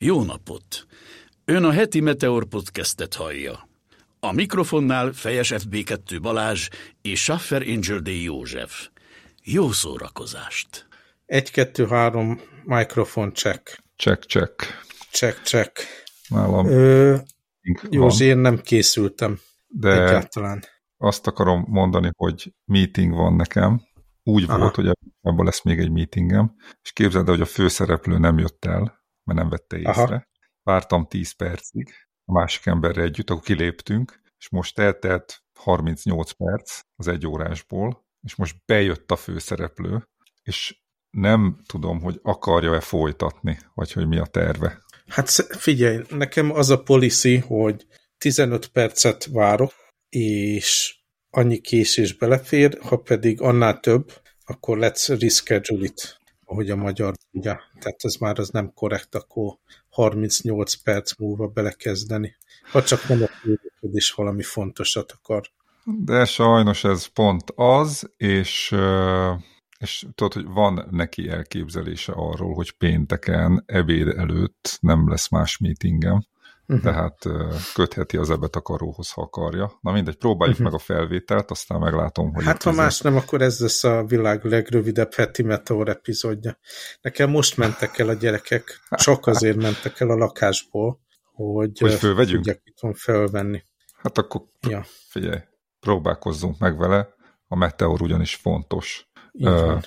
Jó napot! Ön a heti Meteor podcastet hallja. A mikrofonnál Fejes FB2 Balázs és Schaffer Angel D. József. Jó szórakozást! 1, 2, 3, mikrofon check. Check, check. Check, check. Nálam Ö, Józsi, én nem készültem de egyáltalán. azt akarom mondani, hogy meeting van nekem. Úgy Aha. volt, hogy ebből lesz még egy meetingem, és képzeld el, hogy a főszereplő nem jött el, mert nem vette észre. Aha. Vártam 10 percig, a másik emberre együtt, akkor kiléptünk, és most eltelt 38 perc az egy órásból, és most bejött a főszereplő, és nem tudom, hogy akarja-e folytatni, vagy hogy mi a terve. Hát figyelj, nekem az a policy, hogy 15 percet várok, és annyi késés belefér, ha pedig annál több, akkor let's reschedule it, ahogy a magyar mondja. Tehát ez már az nem korrekt, akkor 38 perc múlva belekezdeni. Ha csak nem a is valami fontosat akar. De sajnos ez pont az, és, és tudod, hogy van neki elképzelése arról, hogy pénteken ebéd előtt nem lesz más meetingem, Uh-huh. tehát kötheti az ebet a karóhoz, ha akarja. Na mindegy, próbáljuk Mhm. meg a felvételt, aztán meglátom, hogy Hát ha más nem, akkor ez lesz a világ legrövidebb heti Meteor epizódja. Nekem most mentek el a gyerekek, csak azért mentek el a lakásból, hogy, Hogy fölvegyünk? tudják itthon felvenni. Hát akkor Ja, figyelj, próbálkozzunk meg vele, a meteor ugyanis fontos. van.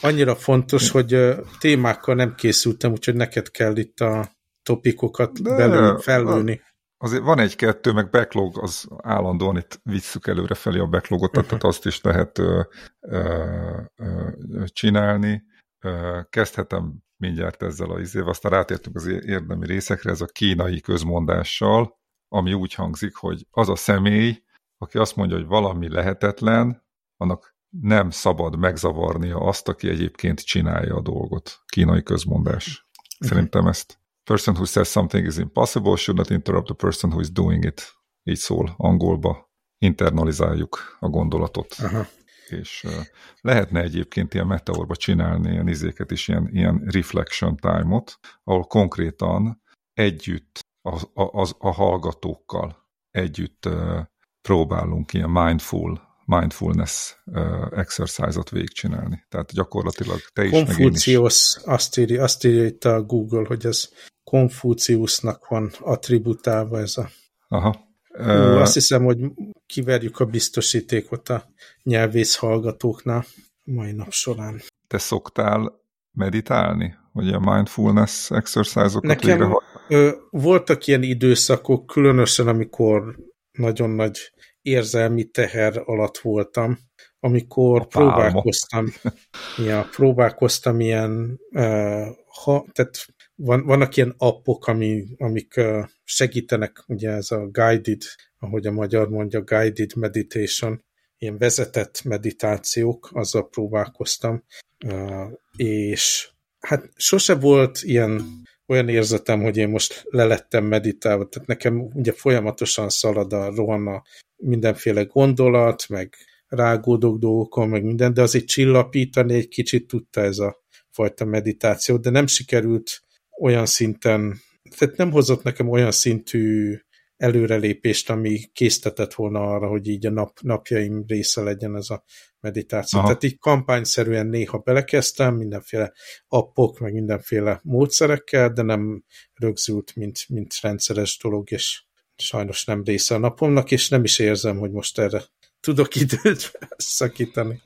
Annyira fontos, hogy témákkal nem készültem, úgyhogy neked kell itt a topikokat De- belül felülni. Azért van egy-kettő, meg backlog, az állandóan itt visszük előre felé a backlogot, Mhm. tehát azt is lehet ö, ö, ö, csinálni. Ö, kezdhetem mindjárt ezzel a izével, aztán rátértünk az érdemi részekre, ez a kínai közmondással, ami úgy hangzik, hogy az a személy, aki azt mondja, hogy valami lehetetlen, annak nem szabad megzavarnia azt, aki egyébként csinálja a dolgot. Kínai közmondás. Szerintem ezt person who says something is impossible should not interrupt the person who is doing it. Így szól angolba. Internalizáljuk a gondolatot. Aha. És uh, lehetne egyébként ilyen meteorba csinálni ilyen izéket is, ilyen, ilyen reflection time-ot, ahol konkrétan együtt a, a, az, a hallgatókkal együtt uh, próbálunk ilyen mindful mindfulness uh, exercise-ot végigcsinálni. Tehát gyakorlatilag te is, meg én is. Konfúciusz, azt írja, azt írja itt a Google, hogy ez Konfúciusznak van attributálva ez a Aha. Ú, Ö, azt hiszem, hogy kiverjük a biztosítékot a nyelvész hallgatóknál mai nap során. te szoktál meditálni? Vagy ilyen mindfulness exercise-okat Nekem végre? ö, voltak ilyen időszakok, különösen amikor nagyon nagy érzelmi teher alatt voltam, amikor A próbálkoztam, ja, próbálkoztam ilyen, uh, ha, tehát van, vannak ilyen appok, ami, amik uh, segítenek, ugye ez a guided, ahogy a magyar mondja, guided meditation, ilyen vezetett meditációk, azzal próbálkoztam, uh, és hát sose volt ilyen olyan érzetem, hogy én most lelettem meditálva, tehát nekem ugye folyamatosan szalad a rohan a mindenféle gondolat, meg rágódok dolgokon, meg minden, de azért csillapítani egy kicsit tudta ez a fajta meditáció, de nem sikerült olyan szinten, tehát nem hozott nekem olyan szintű előrelépést, ami késztetett volna arra, hogy így a nap, napjaim része legyen ez a meditáció. Aha. Tehát így kampányszerűen néha belekezdtem, mindenféle appok, meg mindenféle módszerekkel, de nem rögzült, mint, mint rendszeres dolog, és sajnos nem része a napomnak, és nem is érzem, hogy most erre tudok időt szakítani.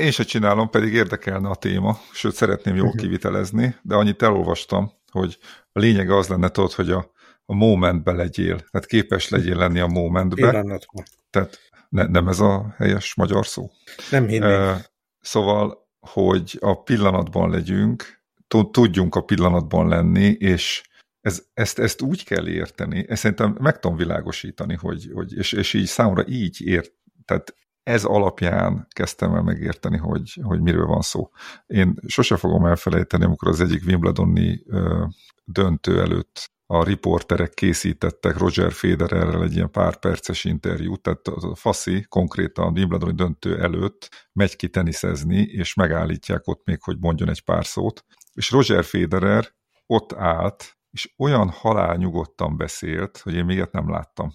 Én se csinálom, pedig érdekelne a téma, sőt szeretném jól Mhm. kivitelezni, de annyit elolvastam, hogy a lényege az lenne, tudod, hogy a, a momentbe legyél, tehát képes legyél lenni a momentbe, Pillanatban. tehát ne, nem ez a helyes magyar szó. Nem hinném. Szóval, hogy a pillanatban legyünk, tud- tudjunk a pillanatban lenni, és ez, ezt, ezt úgy kell érteni, ezt szerintem meg tudom világosítani, hogy, hogy és, és így számomra így ért, tehát ez alapján kezdtem el megérteni, hogy, hogy miről van szó. Én sose fogom elfelejteni, amikor az egyik Wimbledoni döntő előtt a riporterek készítettek Roger Federerrel egy ilyen pár perces interjút, tehát a Faszi konkrétan a Wimbledoni döntő előtt megy ki teniszezni, és megállítják ott még, hogy mondjon egy pár szót. És Roger Federer ott állt, és olyan halál nyugodtan beszélt, hogy én még ilyet nem láttam.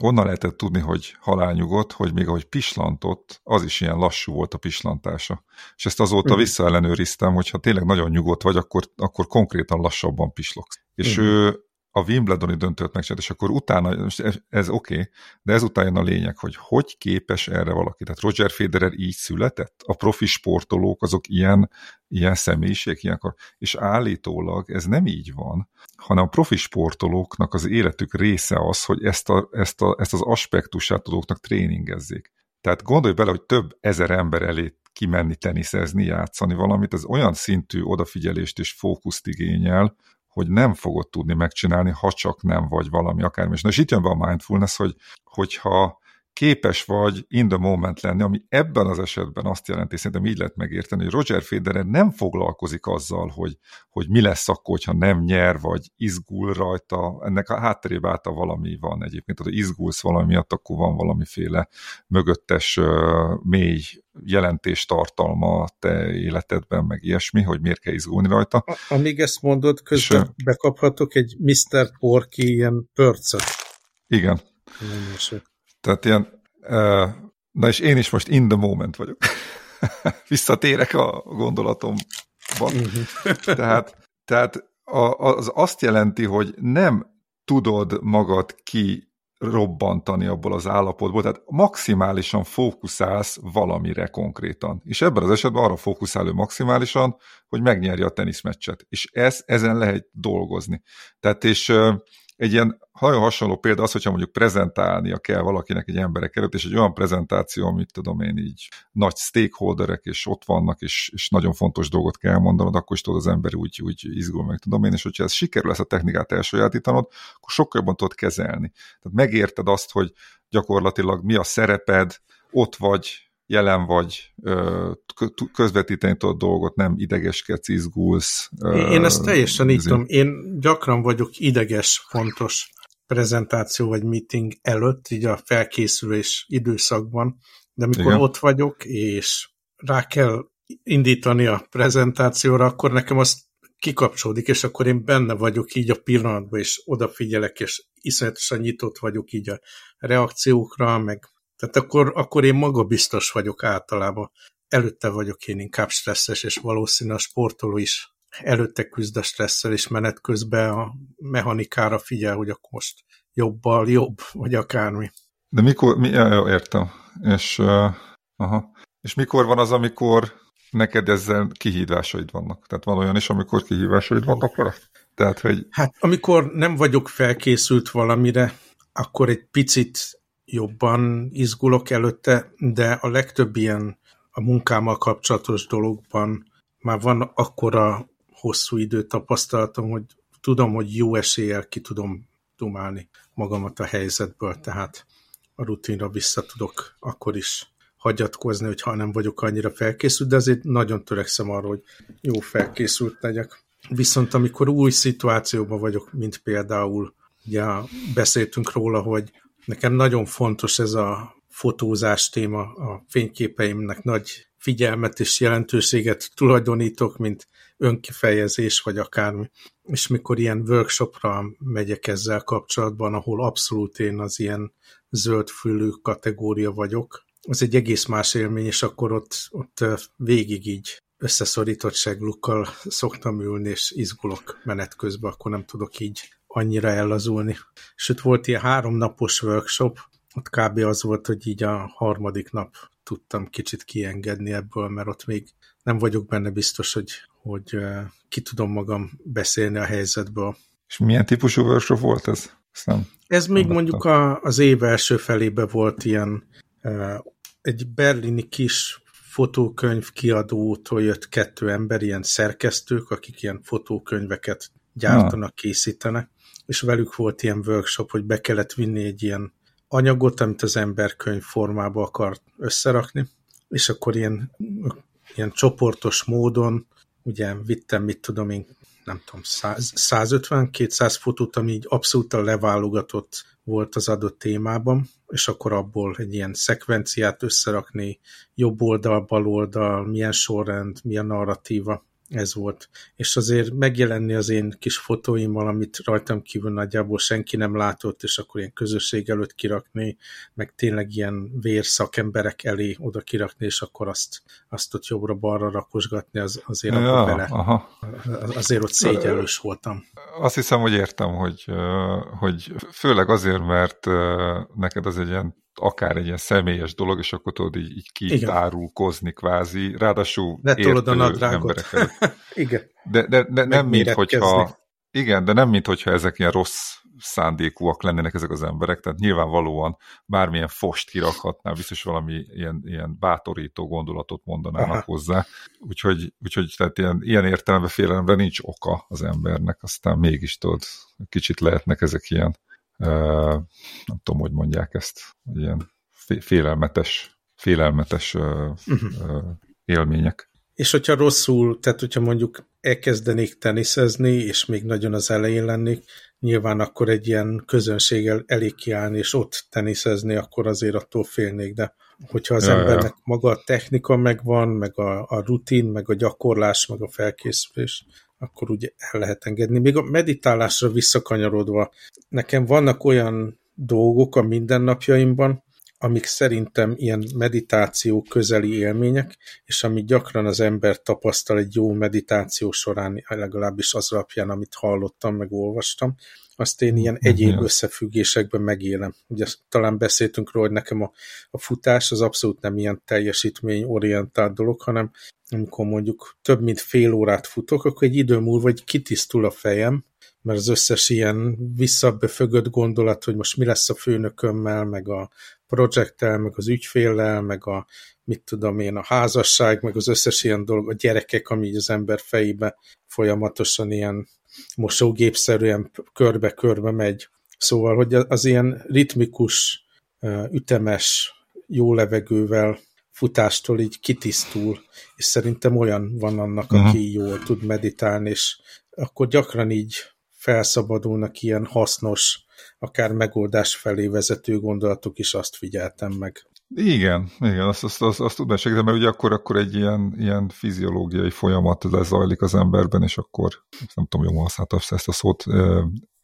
Onnan lehetett tudni, hogy halálnyugodt, hogy még ahogy pislantott, az is ilyen lassú volt a pislantása. És ezt azóta uh-huh. visszaellenőriztem, hogyha tényleg nagyon nyugodt vagy, akkor, akkor konkrétan lassabban pislogsz. És uh-huh. ő a Wimbledoni döntőt megcsinált, és akkor utána, ez, ez oké, okay, de ezután jön a lényeg, hogy hogy képes erre valaki. Tehát Roger Federer így született? A profi sportolók azok ilyen, ilyen személyiség, ilyenkor. És állítólag ez nem így van, hanem a profi sportolóknak az életük része az, hogy ezt, a, ezt, a, ezt az aspektusát tudóknak tréningezzék. Tehát gondolj bele, hogy több ezer ember elé kimenni teniszezni, játszani valamit, ez olyan szintű odafigyelést és fókuszt igényel, hogy nem fogod tudni megcsinálni, ha csak nem vagy valami akármi. És itt jön be a mindfulness, hogy, hogyha képes vagy in the moment lenni, ami ebben az esetben azt jelenti, szerintem így lehet megérteni, hogy Roger Federer nem foglalkozik azzal, hogy, hogy mi lesz akkor, ha nem nyer, vagy izgul rajta, ennek a hátterébe által valami van egyébként, ha izgulsz valami miatt, akkor van valamiféle mögöttes mély jelentés tartalma a te életedben, meg ilyesmi, hogy miért kell izgulni rajta. Amíg ezt mondod, közben és, bekaphatok egy Mr. Porky ilyen pörcöt. Igen. Nem tehát ilyen, na és én is most in the moment vagyok. Visszatérek a gondolatomban. Mhm. tehát tehát az azt jelenti, hogy nem tudod magad ki robbantani abból az állapotból, tehát maximálisan fókuszálsz valamire konkrétan. És ebben az esetben arra fókuszál maximálisan, hogy megnyerje a teniszmeccset. És ez, ezen lehet dolgozni. Tehát és egy ilyen nagyon hasonló példa az, hogyha mondjuk prezentálnia kell valakinek egy emberek előtt, és egy olyan prezentáció, amit tudom én így nagy stakeholderek, és ott vannak, és, és nagyon fontos dolgot kell mondanod, akkor is tudod az ember úgy, úgy izgul meg, tudom én, és hogyha ez sikerül ezt a technikát elsajátítanod, akkor sokkal jobban tudod kezelni. Tehát megérted azt, hogy gyakorlatilag mi a szereped, ott vagy, jelen vagy, közvetíteni tudod dolgot, nem idegeskedsz, izgulsz. Én ezt teljesen így tudom. Én gyakran vagyok ideges, fontos prezentáció vagy meeting előtt, így a felkészülés időszakban, de amikor Igen. ott vagyok, és rá kell indítani a prezentációra, akkor nekem azt kikapcsolódik, és akkor én benne vagyok így a pillanatban, és odafigyelek, és iszonyatosan nyitott vagyok így a reakciókra, meg tehát akkor, akkor én magabiztos vagyok általában. Előtte vagyok én inkább stresszes, és valószínű a sportoló is előtte küzd a stresszel, és menet közben a mechanikára figyel, hogy akkor most jobbal jobb, vagy akármi. De mikor, mi, értem. És, uh, aha. és mikor van az, amikor neked ezzel kihívásaid vannak? Tehát van olyan is, amikor kihívásaid vannak vele? Tehát, hogy... Hát amikor nem vagyok felkészült valamire, akkor egy picit jobban izgulok előtte, de a legtöbb ilyen a munkámmal kapcsolatos dologban már van akkora hosszú idő tapasztalatom, hogy tudom, hogy jó eséllyel ki tudom dumálni magamat a helyzetből, tehát a rutinra vissza tudok akkor is hagyatkozni, hogyha nem vagyok annyira felkészült, de azért nagyon törekszem arra, hogy jó felkészült legyek. Viszont amikor új szituációban vagyok, mint például, ugye beszéltünk róla, hogy Nekem nagyon fontos ez a fotózás téma, a fényképeimnek nagy figyelmet és jelentőséget tulajdonítok, mint önkifejezés, vagy akármi. És mikor ilyen workshopra megyek ezzel kapcsolatban, ahol abszolút én az ilyen zöldfülű kategória vagyok, az egy egész más élmény, és akkor ott, ott végig így összeszorított seglukkal szoktam ülni, és izgulok menet közben, akkor nem tudok így annyira ellazulni. Sőt, volt ilyen háromnapos workshop, ott kb. az volt, hogy így a harmadik nap tudtam kicsit kiengedni ebből, mert ott még nem vagyok benne biztos, hogy, hogy ki tudom magam beszélni a helyzetből. És milyen típusú workshop volt ez? Ezt nem, ez még nem mondjuk a, az év első felébe volt ilyen egy berlini kis fotókönyv kiadótól jött kettő ember, ilyen szerkesztők, akik ilyen fotókönyveket gyártanak, készítenek, és velük volt ilyen workshop, hogy be kellett vinni egy ilyen anyagot, amit az ember könyv formába akart összerakni, és akkor ilyen, ilyen csoportos módon, ugye vittem, mit tudom én, nem tudom, 150-200 fotót, ami így abszolút leválogatott volt az adott témában, és akkor abból egy ilyen szekvenciát összerakni, jobb oldal, bal oldal, milyen sorrend, milyen narratíva, ez volt. És azért megjelenni az én kis fotóimmal, amit rajtam kívül nagyjából senki nem látott, és akkor ilyen közösség előtt kirakni, meg tényleg ilyen vérszakemberek elé oda kirakni, és akkor azt, azt ott jobbra-balra rakosgatni, az, azért ja, akkor bele. Aha. Azért ott szégyelős voltam. Azt hiszem, hogy értem, hogy, hogy főleg azért, mert neked az egy ilyen akár egy ilyen személyes dolog, és akkor tudod így, így kitárulkozni kvázi, ráadásul ne értő a emberek Igen. De, de, de nem mint hogyha, igen, de nem mint hogyha ezek ilyen rossz szándékúak lennének ezek az emberek, tehát nyilvánvalóan bármilyen fost kirakhatnál, biztos valami ilyen, ilyen bátorító gondolatot mondanának Aha. hozzá, úgyhogy, úgyhogy tehát ilyen, ilyen értelemben félelemre nincs oka az embernek, aztán mégis tudod, kicsit lehetnek ezek ilyen nem tudom, hogy mondják ezt, ilyen félelmetes, félelmetes uh-huh. élmények. És hogyha rosszul, tehát hogyha mondjuk elkezdenék teniszezni, és még nagyon az elején lennék, nyilván akkor egy ilyen közönséggel elé kiállni, és ott teniszezni, akkor azért attól félnék, de hogyha az ja, embernek ja. maga a technika megvan, meg a, a rutin, meg a gyakorlás, meg a felkészülés, akkor ugye el lehet engedni. Még a meditálásra visszakanyarodva, nekem vannak olyan dolgok a mindennapjaimban, amik szerintem ilyen meditáció közeli élmények, és ami gyakran az ember tapasztal egy jó meditáció során, legalábbis az alapján, amit hallottam, meg olvastam, azt én ilyen egyéb összefüggésekben megélem. Ugye talán beszéltünk róla, hogy nekem a, a futás az abszolút nem ilyen teljesítményorientált dolog, hanem amikor mondjuk több mint fél órát futok, akkor egy idő múlva vagy kitisztul a fejem, mert az összes ilyen visszabefögött gondolat, hogy most mi lesz a főnökömmel, meg a projekttel, meg az ügyféllel, meg a mit tudom én, a házasság, meg az összes ilyen dolog, a gyerekek, ami így az ember fejébe folyamatosan ilyen mosógépszerűen körbe-körbe megy. Szóval, hogy az ilyen ritmikus, ütemes, jó levegővel futástól így kitisztul, és szerintem olyan van annak, uh-huh. aki jól tud meditálni, és akkor gyakran így felszabadulnak ilyen hasznos, akár megoldás felé vezető gondolatok is, azt figyeltem meg. Igen, igen, azt, azt, azt, azt tudnám segíteni, mert ugye akkor, akkor egy ilyen, ilyen fiziológiai folyamat lezajlik az emberben, és akkor, nem tudom, jól használtam ezt a szót,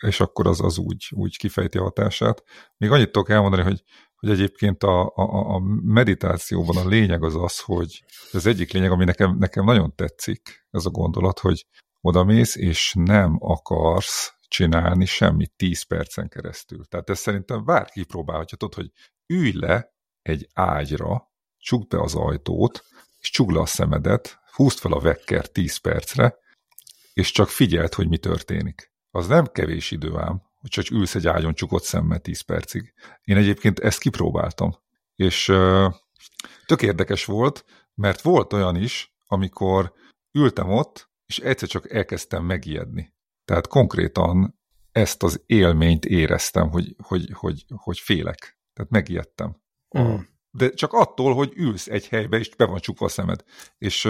és akkor az, az úgy, úgy kifejti a hatását. Még annyit tudok elmondani, hogy, hogy egyébként a, a, a meditációban a lényeg az az, hogy az egyik lényeg, ami nekem, nekem nagyon tetszik, ez a gondolat, hogy odamész, és nem akarsz csinálni semmit 10 percen keresztül. Tehát ez szerintem bárki próbálhatja, tudod, hogy ülj le egy ágyra, csukd be az ajtót, és csukd le a szemedet, húzd fel a vekker 10 percre, és csak figyeld, hogy mi történik. Az nem kevés idő ám, hogy csak ülsz egy ágyon csukott szemmel 10 percig. Én egyébként ezt kipróbáltam, és tök érdekes volt, mert volt olyan is, amikor ültem ott, és egyszer csak elkezdtem megijedni. Tehát konkrétan ezt az élményt éreztem, hogy, hogy, hogy, hogy félek. Tehát megijedtem. Mm. De csak attól, hogy ülsz egy helybe, és be van csukva a szemed. És,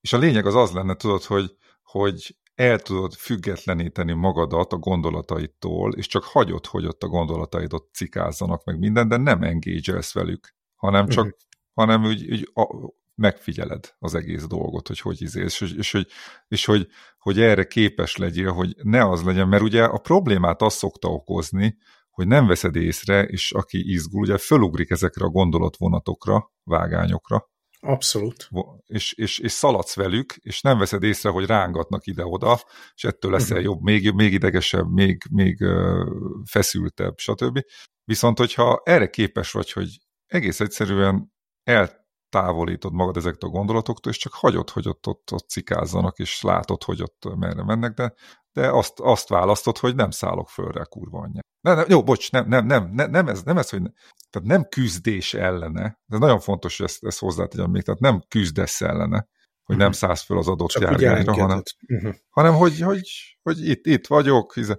és a lényeg az az lenne, tudod, hogy, hogy el tudod függetleníteni magadat a gondolataitól, és csak hagyod, hogy ott a gondolataid ott cikázzanak meg minden, de nem engage velük, hanem csak, mm. hanem úgy, úgy a, megfigyeled az egész dolgot, hogy hogy izélsz, és, és, hogy, és hogy, hogy erre képes legyél, hogy ne az legyen, mert ugye a problémát az szokta okozni, hogy nem veszed észre, és aki izgul, ugye fölugrik ezekre a gondolatvonatokra, vágányokra. Abszolút. És, és, és szaladsz velük, és nem veszed észre, hogy rángatnak ide-oda, és ettől leszel uh-huh. jobb, még, még idegesebb, még, még uh, feszültebb, stb. Viszont, hogyha erre képes vagy, hogy egész egyszerűen eltávolítod magad ezektől a gondolatoktól, és csak hagyod, hogy ott, ott, ott cikázzanak, és látod, hogy ott merre mennek, de de azt, azt választod, hogy nem szállok fölre, kurva anyja. Nem, nem, jó, bocs, nem, nem, nem, nem, nem, ez, nem ez, hogy ne, tehát nem küzdés ellene, ez nagyon fontos, hogy ezt, ezt hozzátegyem még, tehát nem küzdesz ellene, hogy nem mhm. szállsz föl az adott Csak járgányra, hanem, uh mhm. -huh. hanem hogy, hogy, hogy itt, itt vagyok. Hize...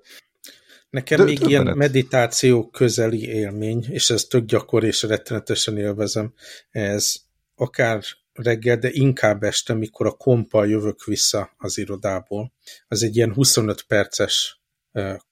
Nekem de, még ilyen menet. meditáció közeli élmény, és ez tök gyakori, és rettenetesen élvezem, ez akár reggel, de inkább este, mikor a kompal jövök vissza az irodából. Az egy ilyen 25 perces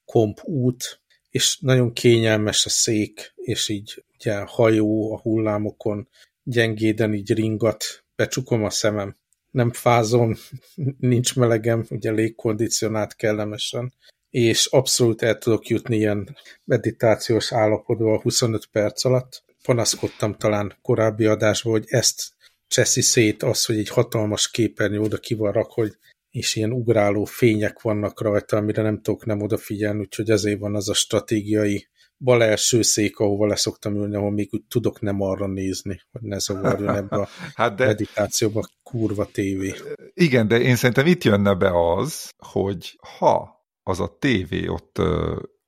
komp út, és nagyon kényelmes a szék, és így ugye hajó a hullámokon gyengéden így ringat, becsukom a szemem, nem fázom, nincs melegem, ugye légkondicionált kellemesen, és abszolút el tudok jutni ilyen meditációs állapotba 25 perc alatt. Panaszkodtam talán korábbi adásban, hogy ezt cseszi szét az, hogy egy hatalmas képernyő oda ki van rak, hogy és ilyen ugráló fények vannak rajta, amire nem tudok nem odafigyelni, úgyhogy ezért van az a stratégiai bal első szék, ahova leszoktam ülni, ahol még úgy tudok nem arra nézni, hogy ne zavarjon ebbe a hát de, meditációba kurva tévé. Igen, de én szerintem itt jönne be az, hogy ha az a tévé ott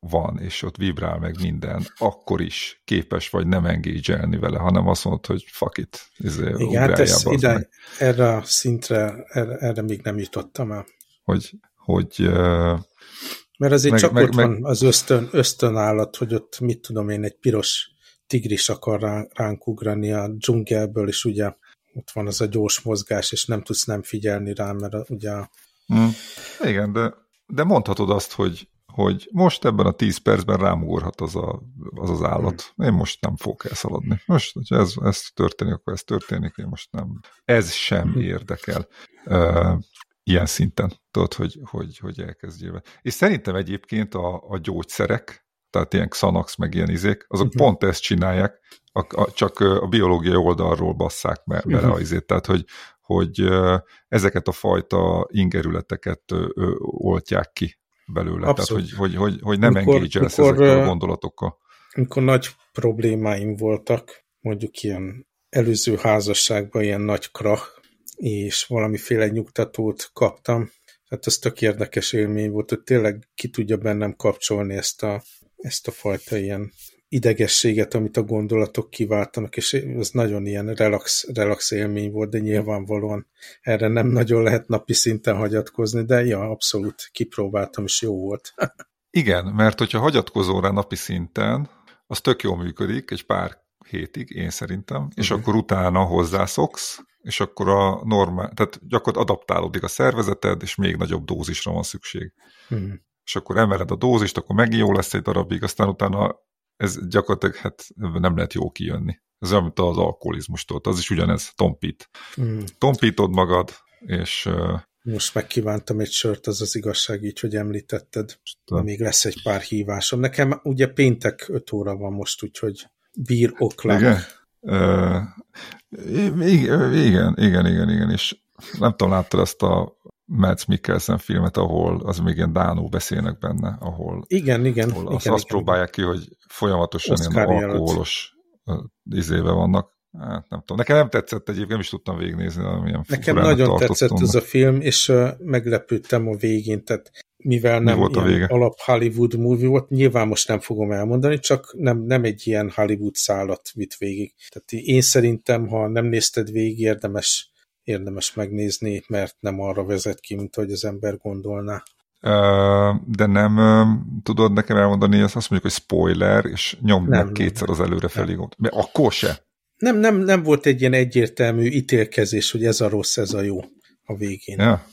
van, és ott vibrál meg minden, akkor is képes vagy nem engage vele, hanem azt mondod, hogy fuck it. Izé, Igen, hát ez ide, erre a szintre, erre, erre még nem jutottam el. Hogy, hogy mert azért meg, csak meg, ott meg, van az ösztön, ösztönállat, hogy ott mit tudom én, egy piros tigris akar rá, ránk ugrani a dzsungelből, és ugye ott van az a gyors mozgás, és nem tudsz nem figyelni rá, mert ugye... Mm, igen, de, de mondhatod azt, hogy hogy most ebben a 10 percben rámugorhat az a, az, az állat. Hmm. Én most nem fogok elszaladni. Most, hogyha ez, ez történik, akkor ez történik, én most nem. Ez sem hmm. érdekel. Uh, ilyen szinten, tudod, hogy, hogy, hogy elkezdjél. És szerintem egyébként a, a gyógyszerek, tehát ilyen Xanax, meg ilyen izék, azok uh-huh. pont ezt csinálják, a, a, csak a biológiai oldalról basszák be, bele uh-huh. a izét, tehát hogy, hogy ezeket a fajta ingerületeket oltják ki belőle, Abszolút. tehát hogy, hogy, hogy, hogy nem engedj ezekkel a gondolatokkal. Amikor nagy problémáim voltak, mondjuk ilyen előző házasságban ilyen nagy krach, és valamiféle nyugtatót kaptam, tehát ez tök érdekes élmény volt, hogy tényleg ki tudja bennem kapcsolni ezt a, ezt a fajta ilyen idegességet, amit a gondolatok kiváltanak, és ez nagyon ilyen relax, relax élmény volt, de nyilvánvalóan erre nem nagyon lehet napi szinten hagyatkozni, de ja, abszolút kipróbáltam, és jó volt. Igen, mert hogyha hagyatkozol rá napi szinten, az tök jól működik, egy pár hétig, én szerintem, uh -huh. és mhm. akkor utána hozzászoksz, és akkor a normál, tehát gyakorlatilag adaptálódik a szervezeted, és még nagyobb dózisra van szükség. Uh. -huh. És akkor emeled a dózist, akkor megint jó lesz egy darabig, aztán utána ez gyakorlatilag hát nem lehet jó kijönni. Ez olyan, mint az alkoholizmustól, az is ugyanez, tompít. Mm. Tompítod magad, és... Most megkívántam egy sört, az az igazság így, hogy említetted. Most, még lesz egy pár hívásom. Nekem ugye péntek 5 óra van most, úgyhogy bír oklak. Igen? Uh, igen, igen, igen, igen, igen, és nem tudom, láttad ezt a Mads Mikkelsen filmet, ahol az még ilyen dánul beszélnek benne, ahol, igen, igen, ahol igen, azt, igen, azt igen. próbálják ki, hogy folyamatosan Oscar ilyen alkoholos izébe vannak. Hát nem tudom. Nekem nem tetszett egyébként, nem is tudtam végignézni. Nekem nagyon tetszett ez a film, és meglepődtem a végén, tehát mivel nem Mi volt a vége? alap Hollywood movie volt, nyilván most nem fogom elmondani, csak nem, nem egy ilyen Hollywood szállat vitt végig. Tehát én szerintem, ha nem nézted végig, érdemes érdemes megnézni, mert nem arra vezet ki, mint hogy az ember gondolná. De nem tudod nekem elmondani, azt mondjuk, hogy spoiler, és nyomd meg kétszer az előrefelé. Mert akkor se. Nem, nem, nem volt egy ilyen egyértelmű ítélkezés, hogy ez a rossz, ez a jó a végén. Ja.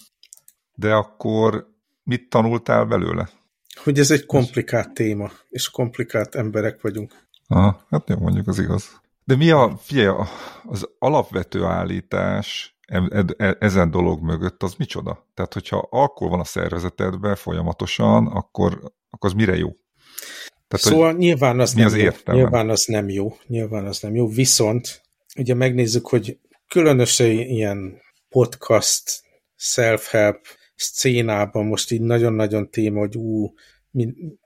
De akkor mit tanultál belőle? Hogy ez egy komplikált téma, és komplikált emberek vagyunk. Aha, hát jó, mondjuk az igaz. De mi a, figyelj, az alapvető állítás e, e, ezen dolog mögött az micsoda? Tehát, hogyha alkohol van a szervezetedben folyamatosan, akkor, akkor az mire jó? Tehát, szóval nyilván az, nem az jó. Nyilván az nem jó. Nyilván az nem jó. Viszont ugye megnézzük, hogy különösen ilyen podcast, self-help szcénában most így nagyon-nagyon téma, hogy ú,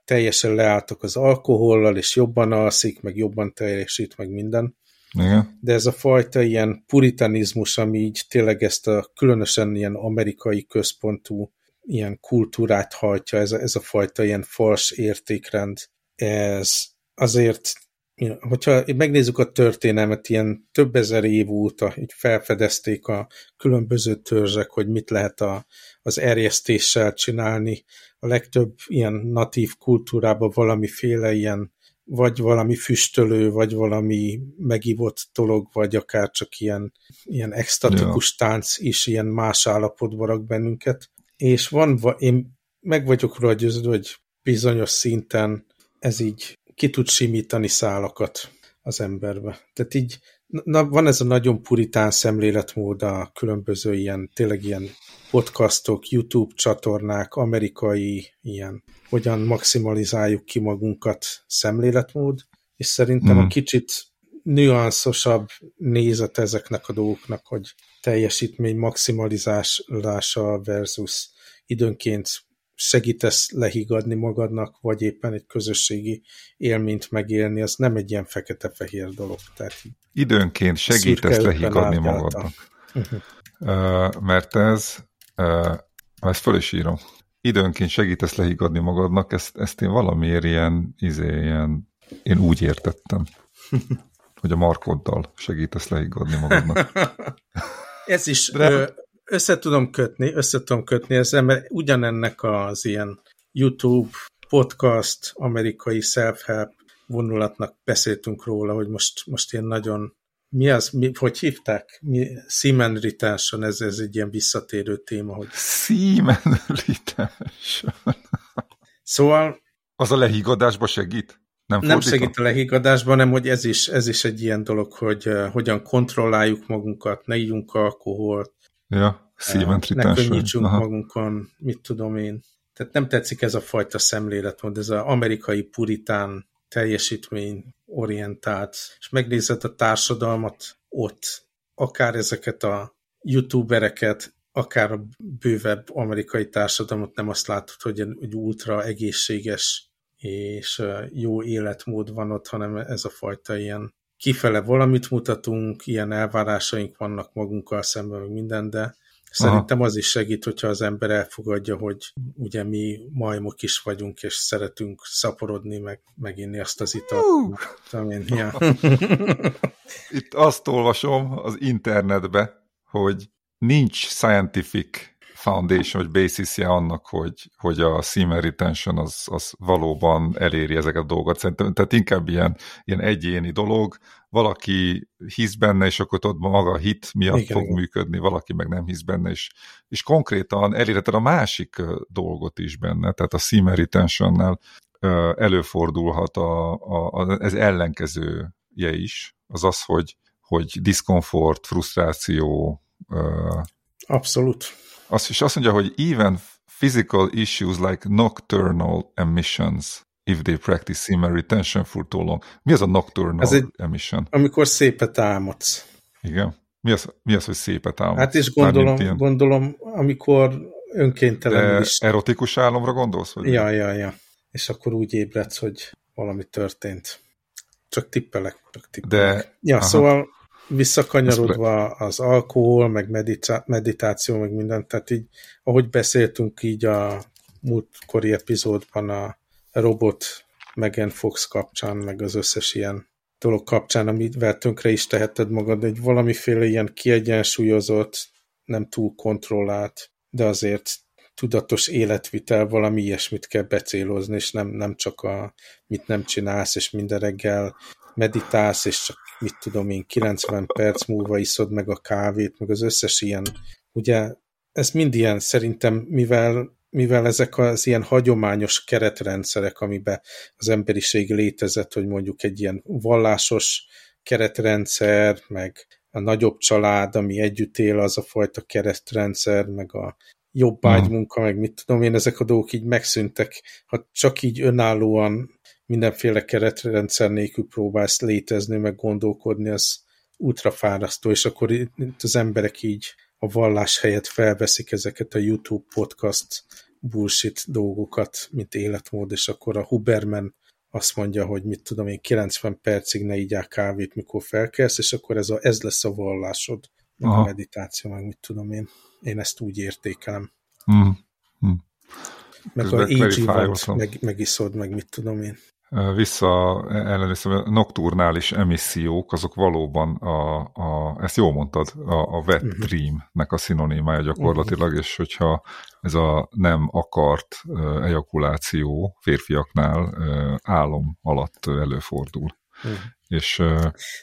teljesen leálltok az alkohollal, és jobban alszik, meg jobban teljesít, meg minden. Igen. De ez a fajta ilyen puritanizmus, ami így tényleg ezt a különösen ilyen amerikai központú ilyen kultúrát hajtja, ez a, ez a fajta ilyen fals értékrend, ez azért, hogyha megnézzük a történelmet, ilyen több ezer év óta így felfedezték a különböző törzsek, hogy mit lehet a, az erjesztéssel csinálni. A legtöbb ilyen natív kultúrában valamiféle ilyen vagy valami füstölő, vagy valami megívott dolog, vagy akár csak ilyen, ilyen extatikus ja. tánc is ilyen más állapotba rak bennünket. És van, én meg vagyok róla győződve, hogy bizonyos szinten ez így ki tud simítani szálakat az emberbe. Tehát így na, van ez a nagyon puritán szemléletmód a különböző ilyen, tényleg ilyen podcastok, YouTube csatornák, amerikai ilyen, hogyan maximalizáljuk ki magunkat szemléletmód, és szerintem mm. a kicsit nüanszosabb nézet ezeknek a dolgoknak, hogy teljesítmény maximalizálása versus időnként segítesz lehigadni magadnak, vagy éppen egy közösségi élményt megélni, az nem egy ilyen fekete-fehér dolog. Tehát Időnként segítesz lehigadni magadnak. Uh-huh. Uh, mert ez, uh, ezt föl is írom, időnként segítesz lehigadni magadnak, ezt, ezt én valamiért ilyen, izé, ilyen, én úgy értettem, hogy a markoddal segítesz lehigadni magadnak. ez is De... össze tudom kötni, össze tudom kötni ezzel, mert ugyanennek az ilyen YouTube, podcast, amerikai self-help vonulatnak beszéltünk róla, hogy most, most ilyen nagyon mi az, mi, hogy hívták? Mi, retention, ez, ez egy ilyen visszatérő téma. Hogy... Retention. Szóval... Az a lehigadásba segít? Nem, nem segít a lehigadásban, hanem hogy ez is, ez is egy ilyen dolog, hogy uh, hogyan kontrolláljuk magunkat, ne ígyunk alkoholt. Ja, uh, Ne magunkon, mit tudom én. Tehát nem tetszik ez a fajta szemléletmód, ez az amerikai puritán teljesítmény orientált, és megnézed a társadalmat ott, akár ezeket a youtubereket, akár a bővebb amerikai társadalmat nem azt látod, hogy egy ultra egészséges és jó életmód van ott, hanem ez a fajta ilyen kifele valamit mutatunk, ilyen elvárásaink vannak magunkkal szemben, meg minden, de Szerintem az is segít, hogyha az ember elfogadja, hogy ugye mi majmok is vagyunk, és szeretünk szaporodni, meg meginni azt az italt. Uh. Én, ja. Itt azt olvasom az internetbe, hogy nincs scientific foundation, vagy basis -ja annak, hogy, hogy a semen retention az, az valóban eléri ezeket a dolgokat. Szerintem, tehát inkább ilyen, ilyen egyéni dolog, valaki hisz benne, és akkor ott maga a hit miatt igen, fog igen. működni, valaki meg nem hisz benne, és, és konkrétan elérheted a másik dolgot is benne, tehát a semen retentionnel előfordulhat a, a, a, ez ellenkezője is, az az, hogy, hogy diszkomfort, frusztráció. Abszolút azt is azt mondja, hogy even physical issues like nocturnal emissions if they practice semen retention for too long. Mi az a nocturnal Ez egy, emission? Amikor szépet álmodsz. Igen. Mi az, mi az hogy szépet álmodsz? Hát és gondolom, ilyen... gondolom amikor önkéntelenül is... erotikus álomra gondolsz? Vagy ja, ja, ja. És akkor úgy ébredsz, hogy valami történt. Csak tippelek. Csak tippelek. De, ja, aha. szóval visszakanyarodva az alkohol, meg meditáció, meg minden, tehát így, ahogy beszéltünk így a múltkori epizódban a robot Megan Fox kapcsán, meg az összes ilyen dolog kapcsán, amivel tönkre is teheted magad, egy valamiféle ilyen kiegyensúlyozott, nem túl kontrollált, de azért tudatos életvitel, valami ilyesmit kell becélozni, és nem, nem csak a mit nem csinálsz, és minden reggel meditálsz, és csak mit tudom én, 90 perc múlva iszod meg a kávét, meg az összes ilyen, ugye ez mind ilyen szerintem, mivel, mivel ezek az ilyen hagyományos keretrendszerek, amiben az emberiség létezett, hogy mondjuk egy ilyen vallásos keretrendszer, meg a nagyobb család, ami együtt él, az a fajta keretrendszer, meg a jobb munka, meg mit tudom én, ezek a dolgok így megszűntek. Ha csak így önállóan mindenféle keretrendszer nélkül próbálsz létezni, meg gondolkodni, az ultrafárasztó, és akkor itt az emberek így a vallás helyett felveszik ezeket a YouTube podcast bullshit dolgokat, mint életmód, és akkor a Huberman azt mondja, hogy mit tudom én, 90 percig ne igyál kávét, mikor felkelsz, és akkor ez, a, ez lesz a vallásod, meg Aha. a meditáció, meg mit tudom én. Én ezt úgy értékelem. Mm. Mm. Meg a ag meg, megiszod, meg mit tudom én vissza ellenőrzem, a nokturnális emissziók, azok valóban, a, a, ezt jól mondtad, a, a wet uh-huh. dream-nek a szinonimája gyakorlatilag, uh-huh. és hogyha ez a nem akart ejakuláció férfiaknál álom alatt előfordul. Uh-huh. És,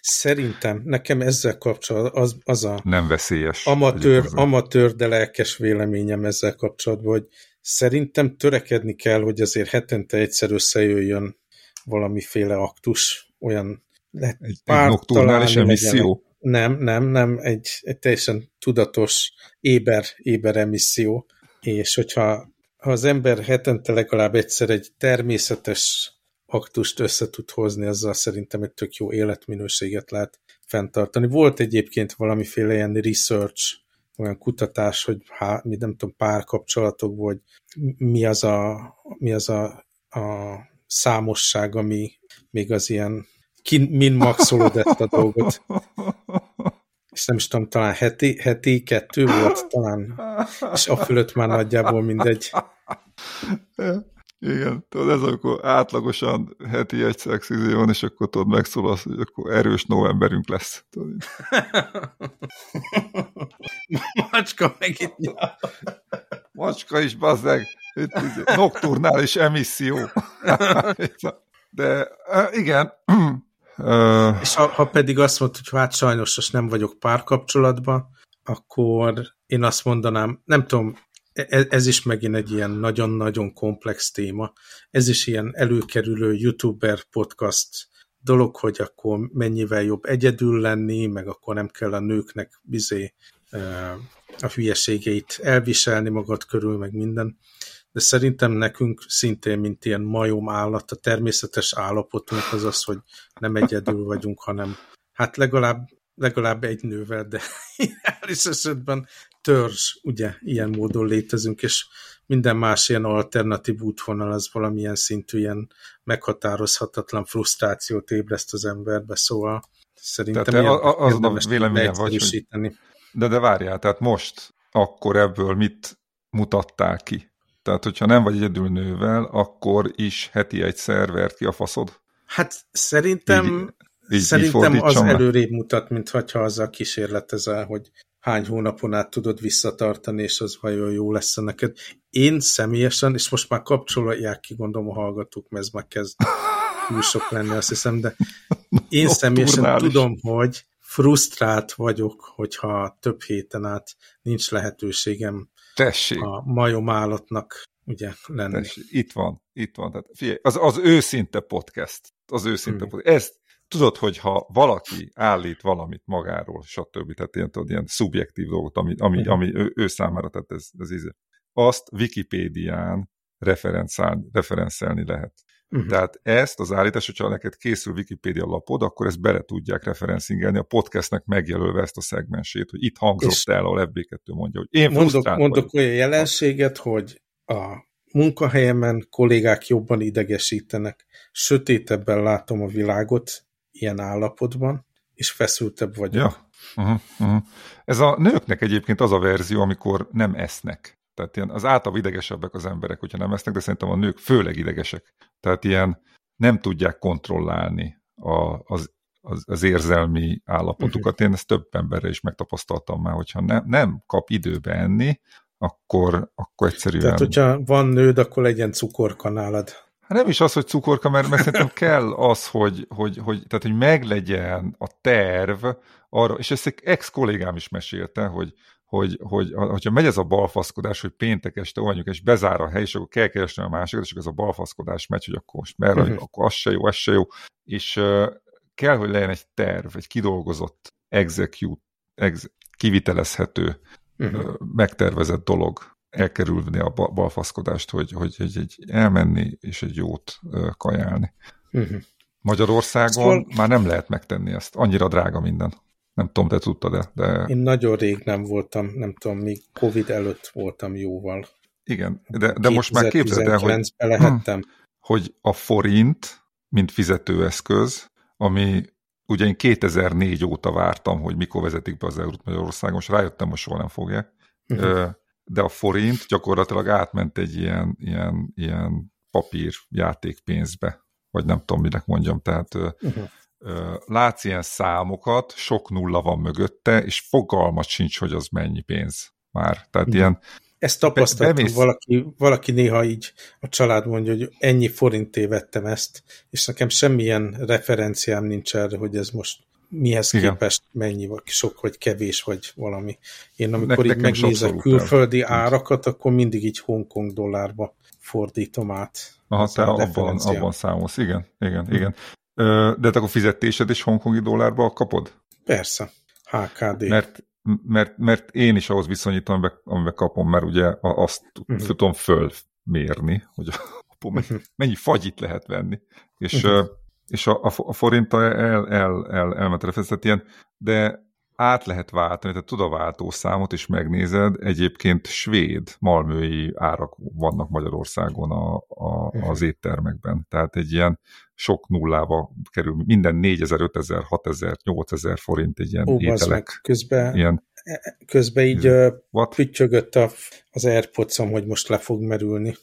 Szerintem nekem ezzel kapcsolatban az, az a nem veszélyes. Amatőr, amatőr, de lelkes véleményem ezzel kapcsolatban, hogy szerintem törekedni kell, hogy azért hetente egyszer összejöjjön valamiféle aktus, olyan Lehet egy, egy nokturnális emisszió? Nem, nem, nem, egy, egy teljesen tudatos éber, éber emisszió, és hogyha ha az ember hetente legalább egyszer egy természetes aktust össze tud hozni, azzal szerintem egy tök jó életminőséget lehet fenntartani. Volt egyébként valamiféle ilyen research, olyan kutatás, hogy há, mi nem tudom, párkapcsolatok, vagy mi az a, mi az a, a számosság, ami még az ilyen kin, min maxolod ezt a dolgot. És nem is tudom, talán heti, heti kettő volt talán, és a fölött már nagyjából mindegy. Igen, tudod, ez akkor átlagosan heti egy szexizé van, és akkor tudod, megszólalsz, hogy akkor erős novemberünk lesz. Tudod. Macska megint. Macska is, bazdeg. Nocturnális emisszió. De igen. És ha, ha pedig azt mondod, hogy hát sajnos most nem vagyok párkapcsolatban, akkor én azt mondanám, nem tudom, E-, ez is megint egy ilyen nagyon-nagyon komplex téma. Ez is ilyen előkerülő youtuber podcast dolog, hogy akkor mennyivel jobb egyedül lenni, meg akkor nem kell a nőknek bizé a hülyeségeit elviselni magad körül, meg minden. De szerintem nekünk szintén, mint ilyen majom állat, a természetes állapotunk az az, hogy nem egyedül vagyunk, hanem hát legalább legalább egy nővel, de ideális esetben törzs, ugye, ilyen módon létezünk, és minden más ilyen alternatív útvonal az valamilyen szintű ilyen meghatározhatatlan frusztrációt ébreszt az emberbe, szóval szerintem tehát ilyen az a véleményem vagy, hogy de, de várjál, tehát most akkor ebből mit mutattál ki? Tehát, hogyha nem vagy egyedül nővel, akkor is heti egy szervert ki a faszod? Hát szerintem így, Szerintem így az le? előrébb mutat, mint hogyha azzal kísérletezel, hogy hány hónapon át tudod visszatartani, és az vajon jó lesz neked. Én személyesen, és most már kapcsolják ki, gondolom a hallgatók, mert ez már kezd túl sok lenni, azt hiszem, de én személyesen tudom, hogy frusztrált vagyok, hogyha több héten át nincs lehetőségem Tessék. a majom állatnak ugye lenni. Tessék. Itt van, itt van. Tehát, figyelj, az, az őszinte podcast. Az őszinte hmm. podcast. Ezt tudod, hogy ha valaki állít valamit magáról, stb., tehát ilyen, tudod, ilyen szubjektív dolgot, ami, ami, ami ő, ő számára, tehát ez, ez íze, azt Wikipédián referenciálni lehet. Uh-huh. Tehát ezt az állítás, hogyha neked készül Wikipédia lapod, akkor ezt bele tudják referencingelni a podcastnek megjelölve ezt a szegmensét, hogy itt hangzott el, a FB2 mondja, hogy én mondok, mondok olyan jelenséget, hogy a munkahelyemen kollégák jobban idegesítenek, sötétebben látom a világot, ilyen állapotban, és feszültebb vagyok. Ja. Uh-huh, uh-huh. Ez a nőknek egyébként az a verzió, amikor nem esznek. Tehát ilyen, az általában idegesebbek az emberek, hogyha nem esznek, de szerintem a nők főleg idegesek. Tehát ilyen nem tudják kontrollálni a, az, az, az érzelmi állapotukat. Uh-huh. Én ezt több emberre is megtapasztaltam már, hogyha ne, nem kap időbe enni, akkor, akkor egyszerűen... Tehát, hogyha van nőd, akkor legyen cukorkanálad. Hát nem is az, hogy cukorka, mert, mert szerintem kell az, hogy, hogy, hogy, tehát, hogy meglegyen a terv arra, és ezt egy ex-kollégám is mesélte, hogy, hogy, hogy hogyha megy ez a balfaszkodás, hogy péntek este vagyunk, és bezár a hely, és akkor kell keresni a másikat, és akkor ez a balfaszkodás megy, hogy akkor most merre, uh-huh. akkor az se jó, ez se jó, és uh, kell, hogy legyen egy terv, egy kidolgozott, execute, ex, kivitelezhető, uh-huh. megtervezett dolog, elkerülni a balfaszkodást, hogy, hogy, hogy egy elmenni és egy jót kajálni. Uh-huh. Magyarországon szóval... már nem lehet megtenni ezt. Annyira drága minden. Nem tudom, te tudtad-e, de... Én nagyon rég nem voltam, nem tudom, még Covid előtt voltam jóval. Igen, de, de most már képzeld el, hogy, lehettem. hogy a forint, mint fizetőeszköz, ami ugye én 2004 óta vártam, hogy mikor vezetik be az eurót Magyarországon, és rájöttem, hogy soha nem fogják. Uh-huh de a forint gyakorlatilag átment egy ilyen, ilyen, ilyen papír játékpénzbe, vagy nem tudom, minek mondjam, tehát uh-huh. Látsz ilyen számokat, sok nulla van mögötte, és fogalmat sincs, hogy az mennyi pénz már. Tehát uh-huh. ilyen ezt tapasztaltam, bemész... valaki, valaki néha így a család mondja, hogy ennyi forinté vettem ezt, és nekem semmilyen referenciám nincs erre, hogy ez most mihez Igen. képest mennyi, vagy sok, vagy kevés, vagy valami. Én amikor ne, így megnézek külföldi el. árakat, akkor mindig így Hongkong dollárba fordítom át. Aha, te abban, abban számolsz, igen, igen, hm. igen. De hát akkor fizetésed is hongkongi dollárba kapod? Persze, HKD. Mert, mert, mert én is ahhoz viszonyítom, amiben, amiben kapom, mert ugye azt uh-huh. tudom fölmérni, hogy mennyi, mhm. mennyi fagyit lehet venni. És, uh-huh. és a, a forinta el, el, el, elment ilyen, de át lehet váltani, tehát tud a váltószámot, és megnézed, egyébként svéd malmői árak vannak Magyarországon a, a, mhm. az éttermekben. Tehát egy ilyen sok nullával kerül, minden 4000, 5000, 6000, 8000 forint egy ilyen Ó, ételek. Közben, ilyen, e, e, közben így püttyögött az airpods hogy most le fog merülni.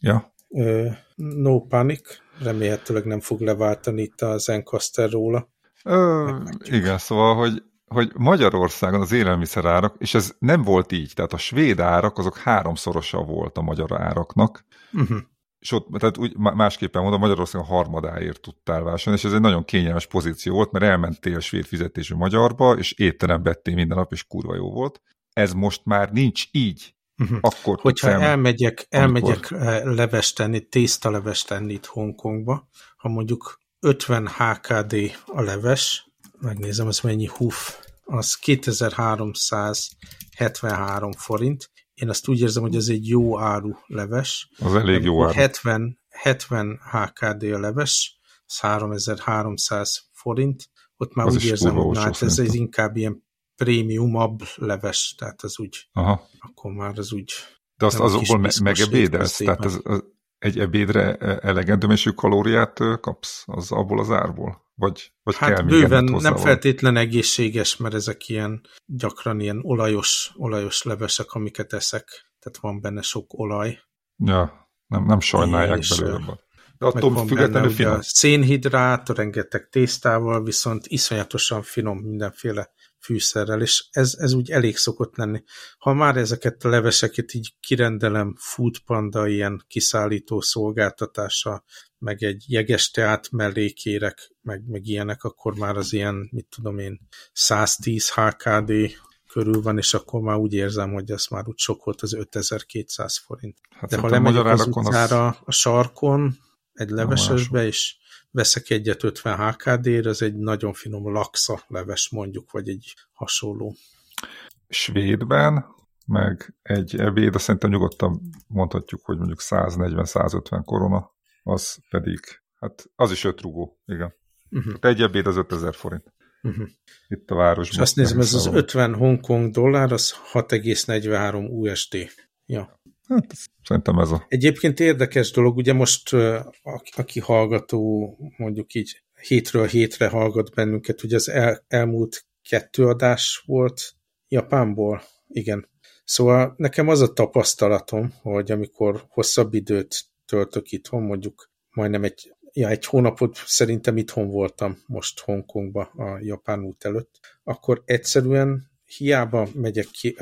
Ja. Uh, no panic, remélhetőleg nem fog leváltani itt az Encaster róla. Ö, igen, szóval, hogy hogy Magyarországon az élelmiszerárak, és ez nem volt így, tehát a svéd árak azok háromszorosa volt a magyar áraknak, uh-huh. És ott, tehát úgy másképpen mondom, Magyarországon harmadáért tudtál vásárolni, és ez egy nagyon kényelmes pozíció volt, mert elmentél svéd fizetésű magyarba, és étterem vettél minden nap, és kurva jó volt. Ez most már nincs így. Uh-huh. Akkor Hogyha elmenni, elmegyek, elmegyek amikor... Eh, leves tenni, tésztaleves tenni itt Hongkongba, ha mondjuk 50 HKD a leves, megnézem, ez mennyi huf, az 2373 forint. Én azt úgy érzem, hogy ez egy jó áru leves. Az elég jó áru. 70, 70 HKD a leves, az 3300 forint. Ott már az úgy érzem, hogy hát ez, ez inkább ilyen prémiumabb leves, tehát az úgy, Aha. akkor már az úgy... De azt azokból me megebédelsz? Tehát az, az, egy ebédre elegendő mennyiségű kalóriát kapsz az abból az árból? Vagy, vagy hát kell bőven nem feltétlen egészséges, mert ezek ilyen gyakran ilyen olajos, olajos levesek, amiket eszek, tehát van benne sok olaj. Ja, nem, nem sajnálják és, belőle. De attól függetlenül finom. A szénhidrát, rengeteg tésztával, viszont iszonyatosan finom mindenféle fűszerrel, és ez, ez úgy elég szokott lenni. Ha már ezeket a leveseket így kirendelem Foodpanda ilyen kiszállító szolgáltatása, meg egy jeges teát mellé kérek, meg, meg ilyenek, akkor már az ilyen, mit tudom én, 110 HKD körül van, és akkor már úgy érzem, hogy ez már úgy sok volt az 5200 forint. Hát De ha lemegyek az utcára az... a sarkon, egy levesesbe, és veszek egyet 50 HKD-re, ez egy nagyon finom laxa leves mondjuk, vagy egy hasonló. Svédben, meg egy ebéd, azt szerintem nyugodtan mondhatjuk, hogy mondjuk 140-150 korona, az pedig, hát az is öt rugó, igen. Uh-huh. egy ebéd az 5000 forint. Uh-huh. Itt a városban. És azt nézem, ez az 50 Hongkong dollár, az 6,43 USD. Ja. Hát, szerintem ez a... Egyébként érdekes dolog, ugye most aki hallgató, mondjuk így hétről hétre hallgat bennünket, ugye az el, elmúlt kettő adás volt Japánból, igen. Szóval nekem az a tapasztalatom, hogy amikor hosszabb időt töltök itthon, mondjuk majdnem egy, ja, egy hónapot szerintem itthon voltam most Hongkongba a japán út előtt, akkor egyszerűen hiába megyek ki,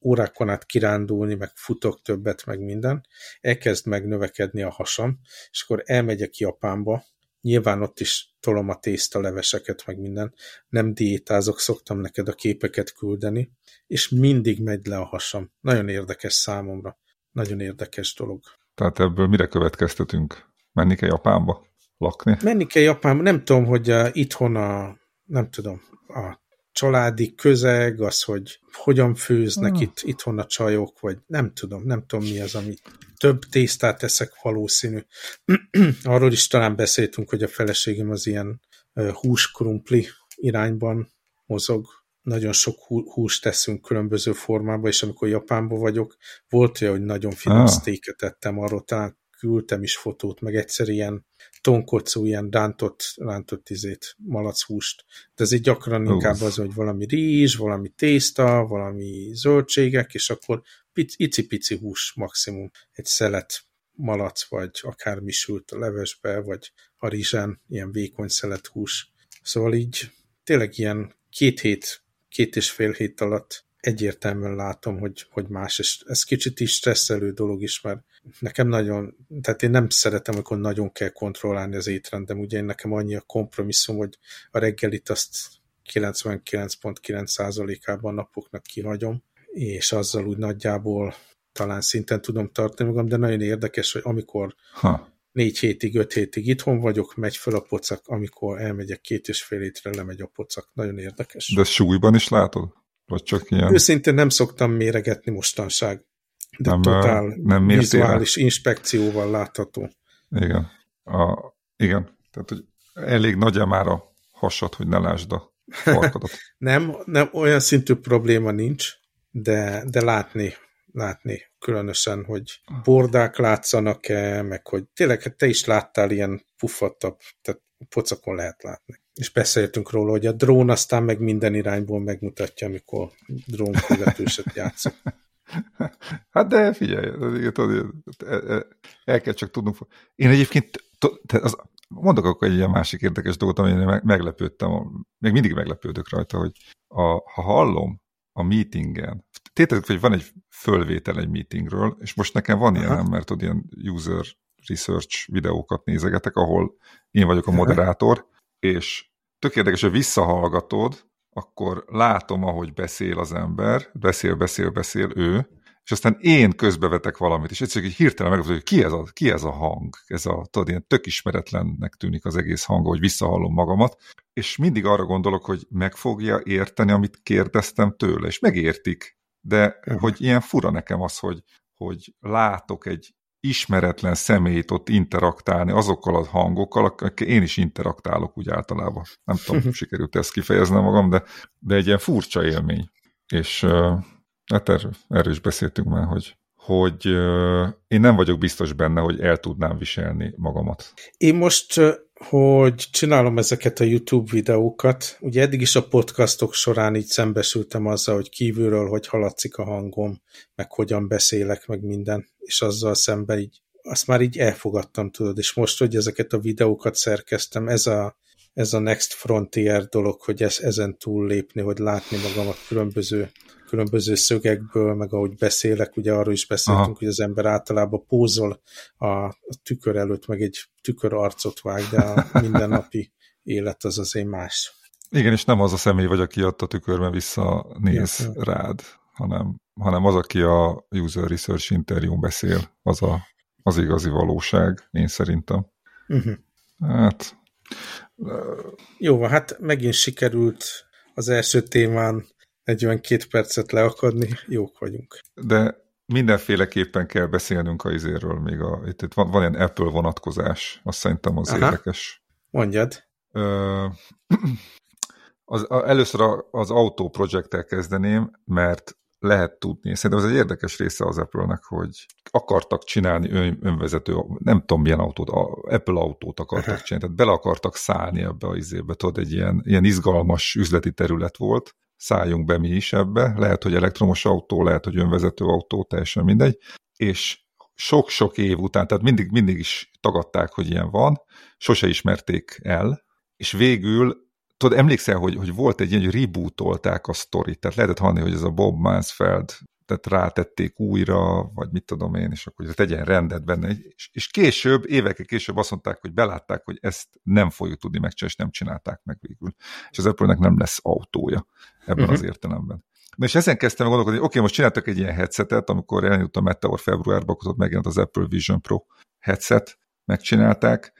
órákon át kirándulni, meg futok többet, meg minden, elkezd megnövekedni a hasam, és akkor elmegyek Japánba, nyilván ott is tolom a tészta leveseket, meg minden, nem diétázok, szoktam neked a képeket küldeni, és mindig megy le a hasam. Nagyon érdekes számomra. Nagyon érdekes dolog. Tehát ebből mire következtetünk? Menni kell Japánba? Lakni? Menni kell Japánba. Nem tudom, hogy a, itthon a, nem tudom, a családi közeg, az, hogy hogyan főznek hmm. itt, itthon a csajok, vagy nem tudom, nem tudom mi az, ami több tésztát teszek valószínű. Arról is talán beszéltünk, hogy a feleségem az ilyen húskrumpli irányban mozog. Nagyon sok húst teszünk különböző formában, és amikor Japánban vagyok, volt olyan, hogy nagyon finom ah. sztéket ettem, arról talán küldtem is fotót, meg egyszer ilyen tonkocú, ilyen rántott, rántott izét, malachúst. De ez egy gyakran Uf. inkább az, hogy valami rizs, valami tészta, valami zöldségek, és akkor icipici hús maximum. Egy szelet malac, vagy akár misült a levesbe, vagy a rizsán, ilyen vékony szelet hús. Szóval így tényleg ilyen két hét, két és fél hét alatt egyértelműen látom, hogy, hogy más, és ez kicsit is stresszelő dolog is, mert nekem nagyon, tehát én nem szeretem, amikor nagyon kell kontrollálni az étrendem, ugye én nekem annyi a kompromisszum, hogy a reggelit azt 99.9%-ában napoknak kihagyom, és azzal úgy nagyjából talán szinten tudom tartani magam, de nagyon érdekes, hogy amikor ha. négy hétig, öt hétig itthon vagyok, megy fel a pocak, amikor elmegyek két és fél hétre, lemegy a pocak. Nagyon érdekes. De súlyban is látod? Vagy csak ilyen? Őszintén nem szoktam méregetni mostanság, de nem, totál nem vizuális inspekcióval látható. Igen. A, igen. Tehát, hogy elég nagy -e már a hasad, hogy ne lásd a farkadat. nem, nem, olyan szintű probléma nincs, de, de látni, látni különösen, hogy bordák látszanak-e, meg hogy tényleg hát te is láttál ilyen puffattabb, tehát pocakon lehet látni. És beszéltünk róla, hogy a drón aztán meg minden irányból megmutatja, amikor drónkövetőset játszok. Hát de figyelj, el kell csak tudnunk. Én egyébként, az, mondok akkor egy ilyen másik érdekes dolgot, amin meglepődtem, még mindig meglepődök rajta, hogy a, ha hallom a meetingen, tételjük, hogy van egy fölvétel egy meetingről, és most nekem van Aha. ilyen, mert tudod, ilyen user research videókat nézegetek, ahol én vagyok a moderátor, és tök érdekes, hogy visszahallgatod, akkor látom, ahogy beszél az ember, beszél, beszél, beszél ő, és aztán én közbevetek valamit, és egyszerűen hirtelen megmondom, hogy ki ez, a, ki ez a hang, ez a, tudod, ilyen tök ismeretlennek tűnik az egész hang, hogy visszahallom magamat, és mindig arra gondolok, hogy meg fogja érteni, amit kérdeztem tőle, és megértik, de hogy ilyen fura nekem az, hogy, hogy látok egy ismeretlen személyt ott interaktálni azokkal a hangokkal, akik én is interaktálok úgy általában. Nem tudom, sikerült ezt kifejeznem magam, de, de egy ilyen furcsa élmény. És hát erről, erről is beszéltünk már, hogy, hogy én nem vagyok biztos benne, hogy el tudnám viselni magamat. Én most hogy csinálom ezeket a YouTube videókat. Ugye eddig is a podcastok során így szembesültem azzal, hogy kívülről hogy haladszik a hangom, meg hogyan beszélek, meg minden, és azzal szemben így azt már így elfogadtam, tudod, és most, hogy ezeket a videókat szerkeztem, ez a, ez a Next Frontier dolog, hogy ez, ezen túl lépni, hogy látni magamat különböző különböző szögekből, meg ahogy beszélek, ugye arról is beszéltünk, Aha. hogy az ember általában pózol a, tükör előtt, meg egy tükör arcot vág, de a mindennapi élet az azért más. Igen, és nem az a személy vagy, aki ott a tükörben visszanéz ja, rád, hanem, hanem az, aki a user research interjún beszél, az a, az igazi valóság, én szerintem. Uh mhm. -huh. Hát... Jó, hát megint sikerült az első témán egy olyan két percet leakadni, jók vagyunk. De mindenféleképpen kell beszélnünk a izéről, még a, itt, itt van, van ilyen Apple vonatkozás, azt szerintem az Aha. érdekes. Mondjad. Ö, az, a, először a, az autó projekttel kezdeném, mert lehet tudni. Szerintem ez egy érdekes része az Apple-nek, hogy akartak csinálni ön, önvezető, nem tudom milyen autót, a Apple autót akartak csinálni, tehát bele akartak szállni ebbe a izébe, tudod, egy ilyen, ilyen izgalmas üzleti terület volt, szálljunk be mi is ebbe, lehet, hogy elektromos autó, lehet, hogy önvezető autó, teljesen mindegy, és sok-sok év után, tehát mindig, mindig is tagadták, hogy ilyen van, sose ismerték el, és végül, tudod, emlékszel, hogy, hogy volt egy ilyen, hogy rebootolták a sztorit, tehát lehetett hallani, hogy ez a Bob Mansfeld tehát rátették újra, vagy mit tudom én, és akkor tegyen rendet benne. És, és később, évekkel később azt mondták, hogy belátták, hogy ezt nem fogjuk tudni megcsinálni, és nem csinálták meg végül. És az apple nem lesz autója ebben uh -huh. az értelemben. Na és ezen kezdtem gondolkodni, hogy oké, okay, most csináltak egy ilyen headsetet, amikor elindult a Meteor februárban, akkor ott megjelent az Apple Vision Pro headset, megcsinálták.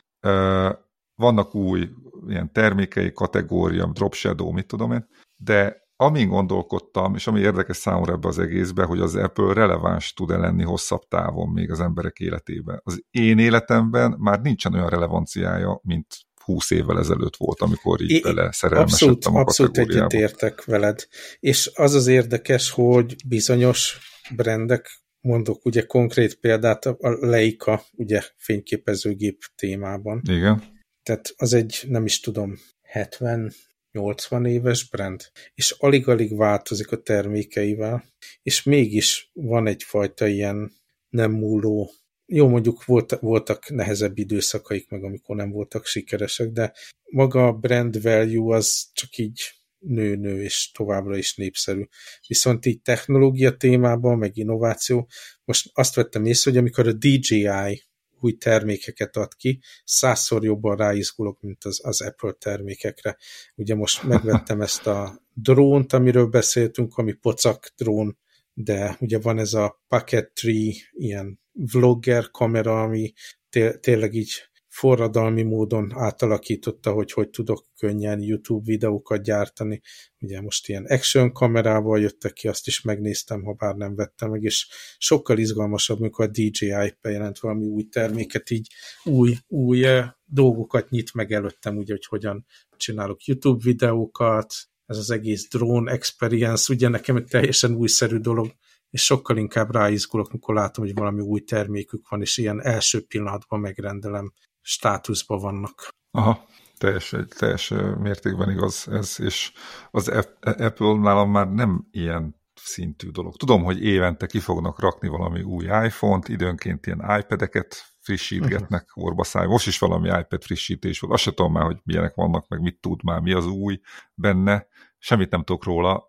Vannak új ilyen termékei, kategória, Drop Shadow, mit tudom én, de amin gondolkodtam, és ami érdekes számomra ebbe az egészbe, hogy az Apple releváns tud-e lenni hosszabb távon még az emberek életében. Az én életemben már nincsen olyan relevanciája, mint 20 évvel ezelőtt volt, amikor így bele szerelmesedtem a Abszolút egyet értek veled. És az az érdekes, hogy bizonyos brendek, mondok ugye konkrét példát, a Leica, ugye fényképezőgép témában. Igen. Tehát az egy, nem is tudom, 70 80 éves brand, és alig-alig változik a termékeivel, és mégis van egyfajta ilyen nem múló, jó mondjuk volt, voltak nehezebb időszakaik meg, amikor nem voltak sikeresek, de maga a brand value az csak így nő-nő, és továbbra is népszerű. Viszont így technológia témában, meg innováció, most azt vettem észre, hogy amikor a DJI új termékeket ad ki, százszor jobban ráizgulok, mint az, az Apple termékekre. Ugye most megvettem ezt a drónt, amiről beszéltünk, ami pocak drón, de ugye van ez a Pocket Tree ilyen vlogger kamera, ami té tényleg így forradalmi módon átalakította, hogy hogy tudok könnyen YouTube videókat gyártani. Ugye most ilyen action kamerával jöttek ki, azt is megnéztem, ha bár nem vettem meg, és sokkal izgalmasabb, amikor a DJI bejelent valami új terméket, így új, új eh, dolgokat nyit meg előttem, ugye, hogy hogyan csinálok YouTube videókat, ez az egész drone experience, ugye nekem egy teljesen újszerű dolog, és sokkal inkább ráizgulok, amikor látom, hogy valami új termékük van, és ilyen első pillanatban megrendelem státuszban vannak. Aha, teljes, teljes mértékben igaz ez, és az Apple nálam már nem ilyen szintű dolog. Tudom, hogy évente ki fognak rakni valami új iPhone-t, időnként ilyen iPad-eket frissítgetnek uh-huh. orbaszáj. Most is valami iPad frissítés volt. Azt sem tudom már, hogy milyenek vannak, meg mit tud már, mi az új benne. Semmit nem tudok róla.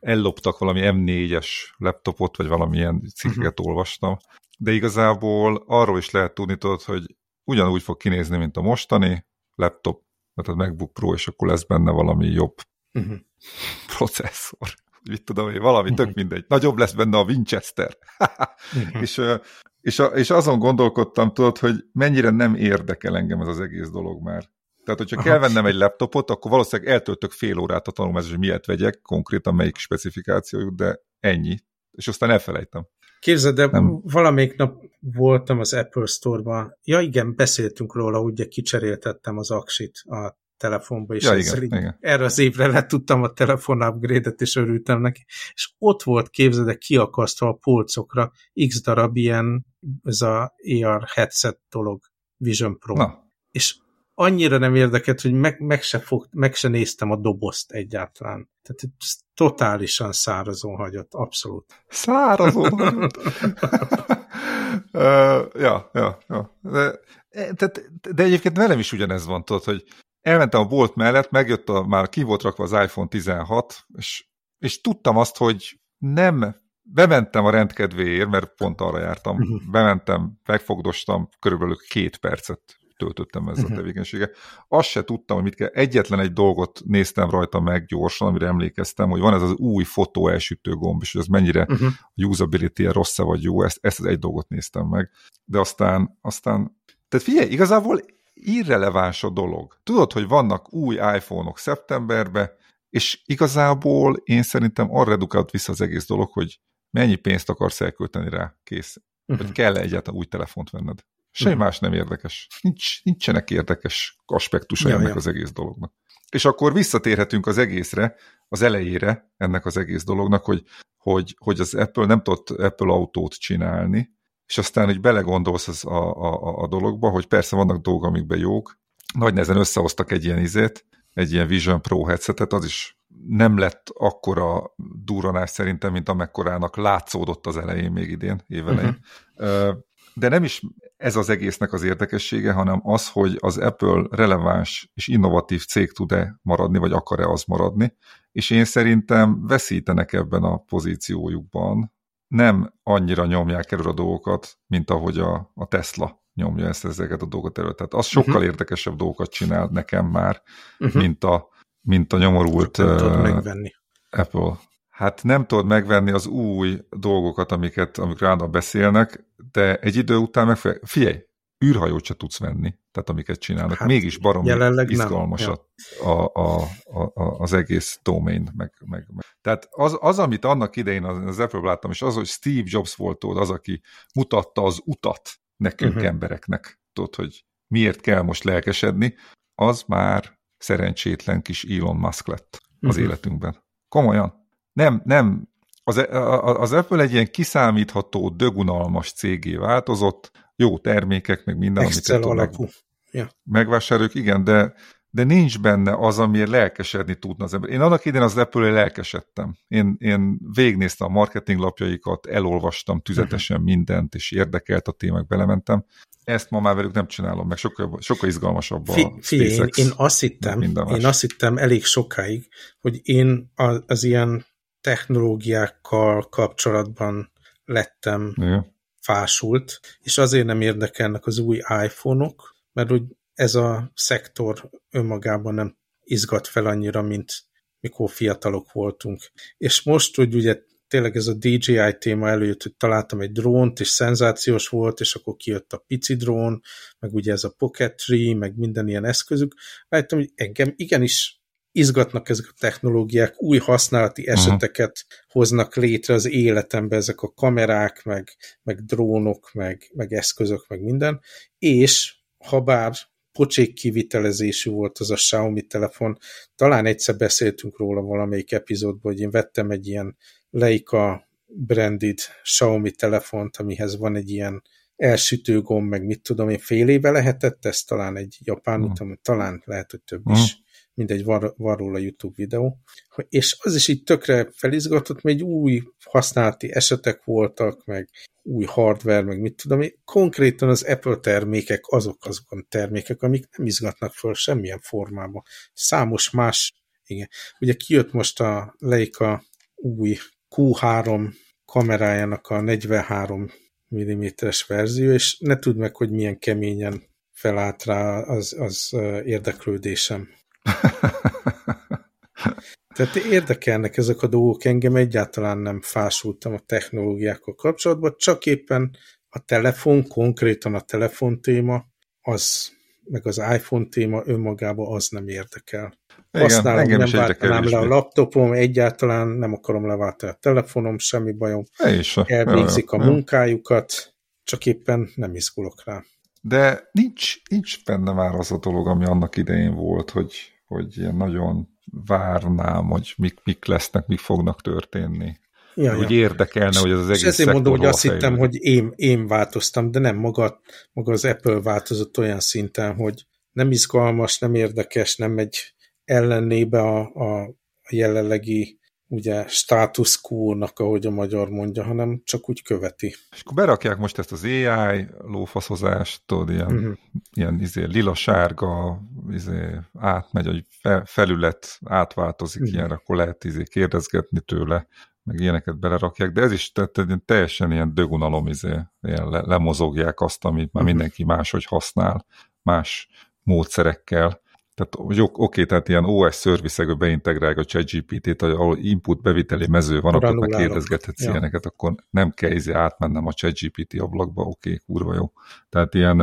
Elloptak valami M4-es laptopot, vagy valamilyen cikkeket uh-huh. olvastam. De igazából arról is lehet tudni, tudod, hogy ugyanúgy fog kinézni, mint a mostani laptop, tehát a MacBook Pro, és akkor lesz benne valami jobb uh-huh. processzor. Mit tudom hogy valami uh-huh. tök mindegy. Nagyobb lesz benne a Winchester. uh-huh. és, és, és azon gondolkodtam, tudod, hogy mennyire nem érdekel engem ez az egész dolog már. Tehát, hogyha Aha. kell vennem egy laptopot, akkor valószínűleg eltöltök fél órát a tanulmányos, hogy miért vegyek, konkrétan melyik specifikációjuk, de ennyi. És aztán elfelejtem. Képzeld, de nem. valamelyik nap voltam az Apple Store-ban. Ja igen, beszéltünk róla, ugye kicseréltettem az aksit a telefonba, és ja, igen, igen. erre az évre le tudtam a telefon upgrade-et, és örültem neki. És ott volt, képzeld, de kiakasztva a polcokra x darab ilyen, ez a AR headset dolog, Vision Pro. Na. És annyira nem érdekelt, hogy meg, meg, se fog, meg se néztem a dobozt egyáltalán. Tehát totálisan szárazon hagyott, abszolút. Szárazon hagyott? uh, ja, ja, ja. De, de, de egyébként velem is ugyanez van, tudod, hogy elmentem a bolt mellett, megjött a, már ki volt rakva az iPhone 16, és, és tudtam azt, hogy nem, bementem a rendkedvéért, mert pont arra jártam, uh-huh. bementem, megfogdostam, körülbelül két percet töltöttem ezzel a mhm. tevékenységet. Azt se tudtam, hogy mit kell. Egyetlen egy dolgot néztem rajta meg gyorsan, amire emlékeztem, hogy van ez az új fotó elsütő gomb, és hogy ez mennyire uh-huh. usability rossz vagy jó, ezt, ezt az egy dolgot néztem meg. De aztán, aztán tehát figyelj, igazából irreleváns a dolog. Tudod, hogy vannak új iPhone-ok szeptemberbe, és igazából én szerintem arra redukált vissza az egész dolog, hogy mennyi pénzt akarsz elkölteni rá, kész. Vagy kell -e egyáltalán új telefont venned. Semmi uh-huh. más nem érdekes. Nincs, nincsenek érdekes aspektusai ja, ennek ja. az egész dolognak. És akkor visszatérhetünk az egészre, az elejére ennek az egész dolognak, hogy, hogy, hogy az Apple nem tudott Apple autót csinálni, és aztán, hogy belegondolsz az a, a, a dologba, hogy persze vannak dolgok, amikben jók, nagy nehezen összehoztak egy ilyen izét, egy ilyen Vision Pro headsetet, az is nem lett akkora durranás szerintem, mint amekkorának látszódott az elején még idén, évelején. Uh-huh. De nem is ez az egésznek az érdekessége, hanem az, hogy az Apple releváns és innovatív cég tud-e maradni, vagy akar-e az maradni, és én szerintem veszítenek ebben a pozíciójukban, nem annyira nyomják elő a dolgokat, mint ahogy a, a Tesla nyomja ezt ezeket a dolgokat elő. Tehát az sokkal uh-huh. érdekesebb dolgokat csinál nekem már, uh-huh. mint, a, mint a nyomorult uh, Apple. Hát nem tudod megvenni az új dolgokat, amiket, amikről állandóan beszélnek, de egy idő után meg figyelj, űrhajót se tudsz venni, tehát amiket csinálnak. Hát Mégis baromi izgalmas ja. a, a, a, a, az egész domain. Meg, meg, meg. Tehát az, az, amit annak idején az, Apple láttam, és az, hogy Steve Jobs volt ott az, aki mutatta az utat nekünk uh-huh. embereknek, tudod, hogy miért kell most lelkesedni, az már szerencsétlen kis Elon Musk lett az uh-huh. életünkben. Komolyan. Nem, nem, az, az Apple egy ilyen kiszámítható, dögunalmas cégé változott, jó termékek, meg minden, Excel amit alapú. Meg, ja. megvásároljuk, igen, de, de nincs benne az, amiért lelkesedni tudna az ember. Én annak idén az apple lelkesedtem. Én, én végignéztem a marketing lapjaikat, elolvastam tüzetesen uh-huh. mindent, és érdekelt a témák, belementem. Ezt ma már velük nem csinálom, meg sokkal, sokkal izgalmasabb a Fi, SpaceX. Én, én azt hittem, én azt hittem elég sokáig, hogy én az, az ilyen technológiákkal kapcsolatban lettem ja. fásult, és azért nem érdekelnek az új iPhone-ok, mert úgy ez a szektor önmagában nem izgat fel annyira, mint mikor fiatalok voltunk. És most, hogy ugye tényleg ez a DJI téma előjött, hogy találtam egy drónt, és szenzációs volt, és akkor kijött a pici drón, meg ugye ez a Pocket Tree, meg minden ilyen eszközük. Láttam, hogy engem igenis izgatnak ezek a technológiák, új használati mhm. eseteket uh-huh. hoznak létre az életembe, ezek a kamerák, meg, meg drónok, meg, meg eszközök, meg minden, és ha bár pocsék kivitelezésű volt az a Xiaomi telefon, talán egyszer beszéltünk róla valamelyik epizódban, hogy én vettem egy ilyen Leica branded Xiaomi telefont, amihez van egy ilyen elsütő gomb, meg mit tudom én, fél éve lehetett, ez talán egy japán uh-huh. utam, talán lehet, hogy több uh-huh. is mindegy, van, van róla YouTube videó, és az is így tökre felizgatott, mert egy új használati esetek voltak, meg új hardware, meg mit tudom én, konkrétan az Apple termékek azok azok a termékek, amik nem izgatnak föl semmilyen formában. Számos más, igen. Ugye kijött most a Leica új Q3 kamerájának a 43 mm-es verzió, és ne tudd meg, hogy milyen keményen felállt rá az, az érdeklődésem. Tehát érdekelnek ezek a dolgok, engem egyáltalán nem fásultam a technológiákkal kapcsolatban, csak éppen a telefon, konkrétan a telefon téma, az, meg az iPhone téma önmagában az nem érdekel. Igen, Használom, nem váltanám le a laptopom, egyáltalán nem akarom leváltani a telefonom, semmi bajom. Elvégzik a munkájukat, csak éppen nem izgulok rá. De nincs, nincs benne már az a dolog, ami annak idején volt, hogy hogy ilyen nagyon várnám, hogy mik, mik lesznek, mik fognak történni. Ja, úgy ja. érdekelne, hogy az, az egész És ezért mondom, hogy azt fejlődik. hittem, hogy én, én változtam, de nem, maga, maga az Apple változott olyan szinten, hogy nem izgalmas, nem érdekes, nem megy ellennébe a, a, a jelenlegi ugye status quo-nak, ahogy a magyar mondja, hanem csak úgy követi. És akkor berakják most ezt az AI lófaszozást, tudod, ilyen, uh-huh. ilyen izé, lila-sárga, izé, átmegy, hogy felület átváltozik uh-huh. ilyen, akkor lehet izé kérdezgetni tőle, meg ilyeneket belerakják, de ez is tehát, teljesen ilyen dögunalom, izé, ilyen le, lemozogják azt, amit már uh-huh. mindenki máshogy használ, más módszerekkel. Tehát jó, oké, tehát ilyen OS szervizekbe beintegrálják a ChatGPT-t, ahol input beviteli mező van, akkor kérdezgethetsz ja. ilyeneket, akkor nem kell izé átmennem a ChatGPT ablakba, oké, kurva jó. Tehát ilyen,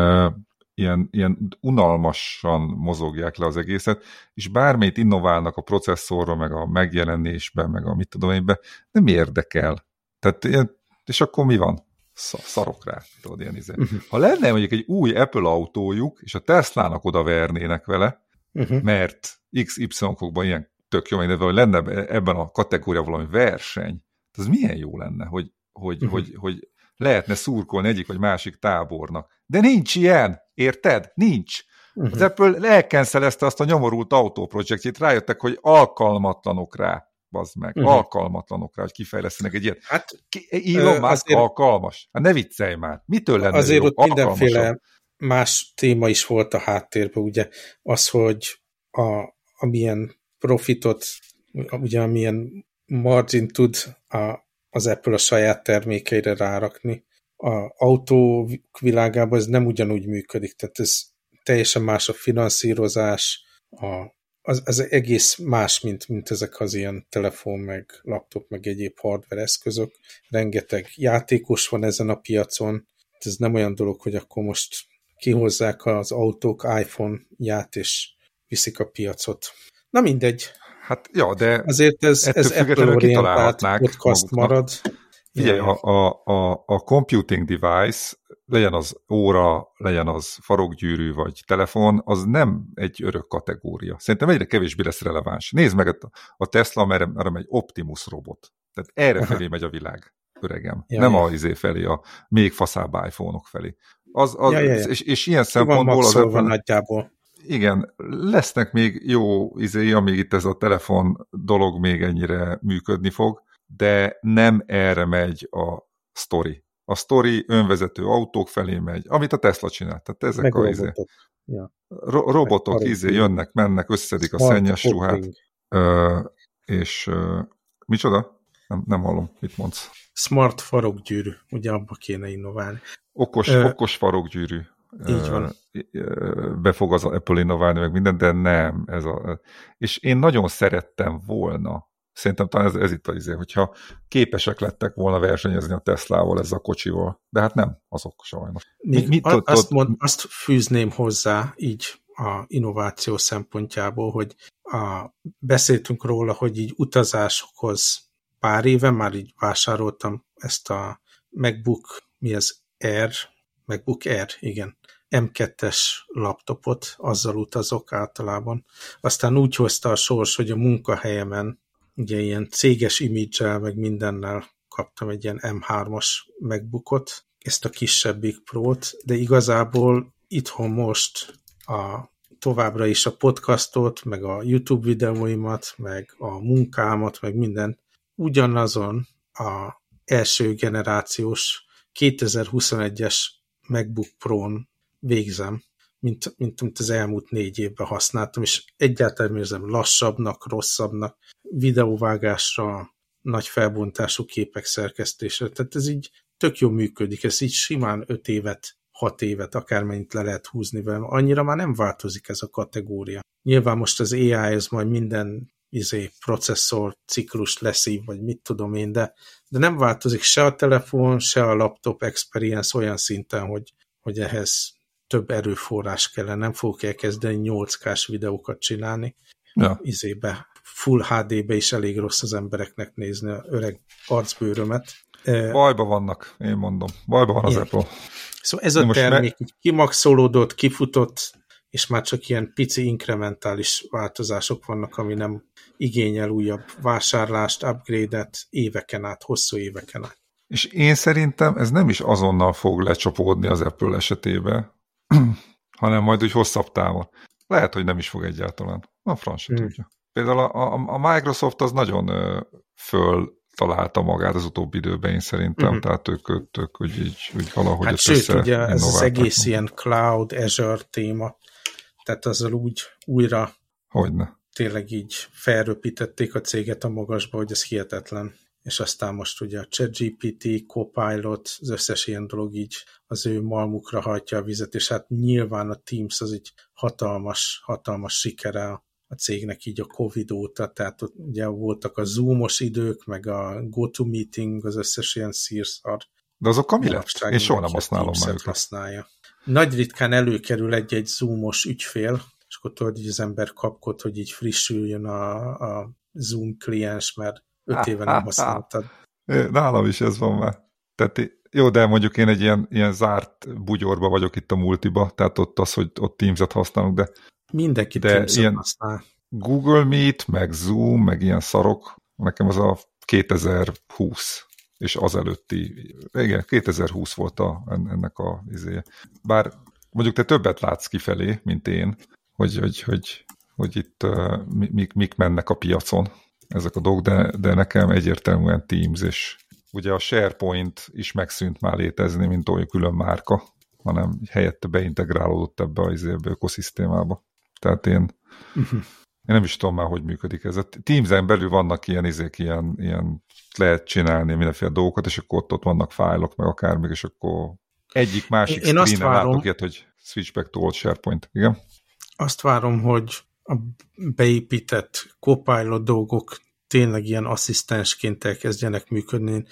ilyen, ilyen unalmasan mozogják le az egészet, és bármit innoválnak a processzorra, meg a megjelenésben, meg a mit tudom én be, nem érdekel. Tehát ilyen, és akkor mi van? szarok rá, tudod, ilyen izé. Uh-huh. Ha lenne mondjuk egy új Apple autójuk, és a Teslának oda vernének vele, uh-huh. mert XY okokban ilyen tök jó, de hogy lenne ebben a kategóriában valami verseny, az milyen jó lenne, hogy, hogy, uh-huh. hogy, hogy lehetne szurkolni egyik vagy másik tábornak. De nincs ilyen, érted? Nincs. Uh-huh. Az Apple elkenszelezte azt a nyomorult autóprojektjét, rájöttek, hogy alkalmatlanok rá, bazd meg, uh-huh. alkalmatlanok rá, hogy kifejlesztenek egy ilyet. Hát, Elon Musk azért, alkalmas? Hát ne viccelj már. Mitől lenne Azért jó? ott mindenféle más téma is volt a háttérben, ugye az, hogy a, amilyen profitot, ugye amilyen margin tud a, az Apple a saját termékeire rárakni. A autó világában ez nem ugyanúgy működik, tehát ez teljesen más a finanszírozás, a, az, az egész más, mint, mint ezek az ilyen telefon, meg laptop, meg egyéb hardware eszközök. Rengeteg játékos van ezen a piacon, ez nem olyan dolog, hogy akkor most kihozzák az autók iPhone-ját, és viszik a piacot. Na mindegy. Hát, ja, de azért ez, ez Apple-orientált podcast maguknak. marad. Figyelj, a, a, a, a computing device, legyen az óra, legyen az farokgyűrű vagy telefon, az nem egy örök kategória. Szerintem egyre kevésbé lesz releváns. Nézd meg a Tesla, merre, merre megy Optimus robot. Tehát erre felé megy a világ, öregem. Ja, nem ja. a izé felé, a még faszább iPhone-ok felé. Az, az, ja, ja, ja. És, és ilyen szempontból az van nagyjából. Igen, lesznek még jó izé, amíg itt ez a telefon dolog még ennyire működni fog, de nem erre megy a story. A story önvezető autók felé megy, amit a Tesla csinál. Tehát ezek Meg a izé, ja. ro robotok Meg izé jönnek, mennek, összedik a szennyes ruhát. Ö, és ö, micsoda? Nem, nem hallom, mit mondsz. Smart farokgyűrű, ugye abba kéne innoválni. Okos, Ö, okos farokgyűrű. Így van. Be fog az Apple innoválni, meg minden, de nem. Ez a, és én nagyon szerettem volna, szerintem talán ez, ez itt az izé, hogyha képesek lettek volna versenyezni a Teslával ezzel a kocsival, de hát nem azok sajnos. Mit, mit, a, azt, mond, azt fűzném hozzá így a innováció szempontjából, hogy a, beszéltünk róla, hogy így utazásokhoz pár éve már így vásároltam ezt a MacBook, mi az Air, MacBook Air, igen, M2-es laptopot, azzal utazok általában. Aztán úgy hozta a sors, hogy a munkahelyemen ugye ilyen céges image meg mindennel kaptam egy ilyen M3-as MacBookot, ezt a kisebbik Pro-t, de igazából itthon most a továbbra is a podcastot, meg a YouTube videóimat, meg a munkámat, meg minden ugyanazon a első generációs 2021-es MacBook Pro-n végzem, mint, mint, mint az elmúlt négy évben használtam, és egyáltalán érzem lassabbnak, rosszabbnak, videóvágásra, nagy felbontású képek szerkesztésre. Tehát ez így tök jó működik, ez így simán öt évet, hat évet, akármennyit le lehet húzni vele. Annyira már nem változik ez a kategória. Nyilván most az AI ez majd minden izé, processzor ciklus leszív, vagy mit tudom én, de, de nem változik se a telefon, se a laptop experience olyan szinten, hogy, hogy ehhez több erőforrás kellene, nem fogok elkezdeni 8K-s videókat csinálni. Ja. Izébe, full HD-be is elég rossz az embereknek nézni a öreg arcbőrömet. Bajba vannak, én mondom. Bajba van az Igen. Apple. Szóval ez a Most termék me... kimaxolódott, kifutott, és már csak ilyen pici inkrementális változások vannak, ami nem igényel újabb vásárlást, upgrade-et éveken át, hosszú éveken át. És én szerintem ez nem is azonnal fog lecsapódni az Apple esetében, hanem majd úgy hosszabb távon. Lehet, hogy nem is fog egyáltalán. A franc hmm. tudja. Például a, a, a Microsoft az nagyon ö, föl találta magát az utóbbi időben, én szerintem, uh-huh. tehát ők, ők, ők úgy, így, úgy valahogy hát sőt, ugye ez az egész ilyen cloud, Azure téma, tehát azzal úgy újra Hogyne. tényleg így felröpítették a céget a magasba, hogy ez hihetetlen és aztán most ugye a ChatGPT, Copilot, az összes ilyen dolog így az ő malmukra hajtja a vizet, és hát nyilván a Teams az egy hatalmas, hatalmas sikere a cégnek így a Covid óta, tehát ott ugye voltak a Zoomos idők, meg a GoToMeeting, az összes ilyen szírszar. De azok mi lett? Én soha nem használom már őket. használja. Nagy ritkán előkerül egy-egy Zoomos ügyfél, és akkor tudod, hogy az ember kapkod, hogy így frissüljön a, a Zoom kliens, mert öt éve nem használtad. Nálam is ez van már. Tehát jó, de mondjuk én egy ilyen, ilyen zárt bugyorba vagyok itt a multiba, tehát ott az, hogy ott Teams-et használunk, de Mindenki de ilyen használ. Google Meet, meg Zoom, meg ilyen szarok, nekem az a 2020 és az előtti, igen, 2020 volt a, ennek a izé. Bár mondjuk te többet látsz kifelé, mint én, hogy, hogy, hogy, hogy itt uh, mik, mik mennek a piacon ezek a dolgok, de, de nekem egyértelműen Teams, és ugye a SharePoint is megszűnt már létezni, mint olyan külön márka, hanem helyette beintegrálódott ebbe az ökoszisztémába. Tehát én, uh-huh. Én nem is tudom már, hogy működik ez. A Teams-en belül vannak ilyen izék, ilyen, ilyen lehet csinálni mindenféle dolgokat, és akkor ott, ott vannak fájlok, meg akármik, és akkor egyik másik én screen-en látok ilyet, hogy switch back to old SharePoint. Igen? Azt várom, hogy a beépített Copilot dolgok tényleg ilyen asszisztensként elkezdjenek működni.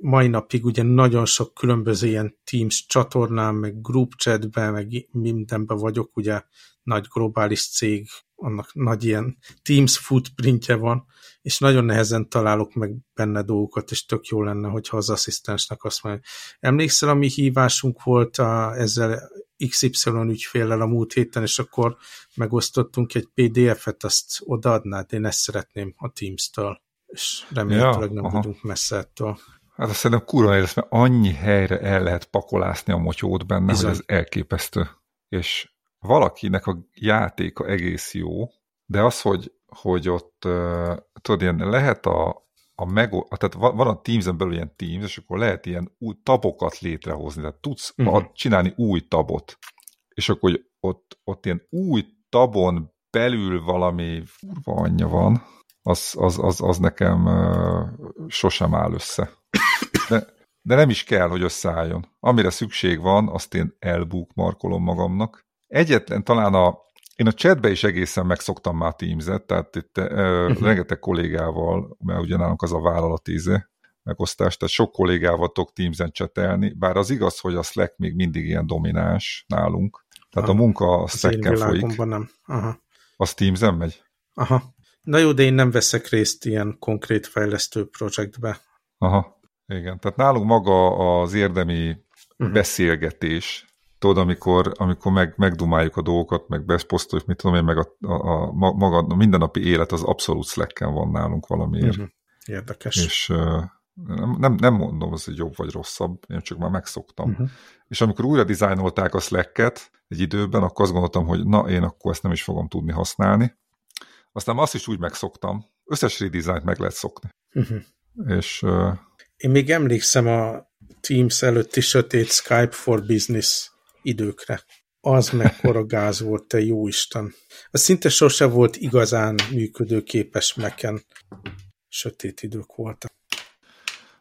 Mai napig ugye nagyon sok különböző ilyen Teams csatornán, meg group chatben, meg mindenben vagyok, ugye nagy globális cég, annak nagy ilyen Teams footprintje van, és nagyon nehezen találok meg benne dolgokat, és tök jó lenne, hogyha az asszisztensnek azt mondja. Emlékszel, a mi hívásunk volt a, ezzel XY ügyféllel a múlt héten, és akkor megosztottunk egy PDF-et, azt odaadnád, én ezt szeretném a Teams-től, és remélhetőleg ja, nem aha. vagyunk messze ettől. Hát azt szerintem kurva lesz, mert annyi helyre el lehet pakolásni a motyót benne, Bizony. hogy ez elképesztő. És valakinek a játéka egész jó, de az, hogy, hogy ott uh, tudod, ilyen lehet a, a meg, tehát van a Teams-en belül ilyen Teams, és akkor lehet ilyen új tabokat létrehozni, tehát tudsz uh mhm. -huh. csinálni új tabot, és akkor ott, ott ilyen új tabon belül valami furva anyja van, az, az, az, az nekem sosem áll össze. De, de nem is kell, hogy összeálljon. Amire szükség van, azt én elbúkmarkolom magamnak. Egyetlen talán a én a chatbe is egészen megszoktam már Teams-et, tehát itt uh, uh-huh. rengeteg kollégával, mert ugyanálunk az a vállalatíze, megosztás, tehát sok kollégával tudok Teams-en csetelni, bár az igaz, hogy a Slack még mindig ilyen domináns nálunk, tehát Aha. a munka a Slack-en folyik. nem. Aha. Az Teams-en megy? Aha. Na jó, de én nem veszek részt ilyen konkrét fejlesztő projektbe. Aha, igen. Tehát nálunk maga az érdemi uh-huh. beszélgetés, tudod, amikor, amikor meg, megdumáljuk a dolgokat, meg beszposztoljuk, mit tudom én, meg a, a, a, maga, a mindennapi élet az abszolút slack van nálunk valamiért. Uh-huh. Érdekes. És nem, nem, nem mondom, hogy jobb vagy rosszabb, én csak már megszoktam. Uh-huh. És amikor újra dizájnolták a slack egy időben, akkor azt gondoltam, hogy na, én akkor ezt nem is fogom tudni használni. Aztán azt is úgy megszoktam. Összes redesign meg lehet szokni. Uh-huh. És... Uh, én még emlékszem a Teams előtti sötét Skype for Business időkre. Az mekkora gáz volt, te jó Isten. Az szinte sose volt igazán működőképes meken. Sötét idők voltak.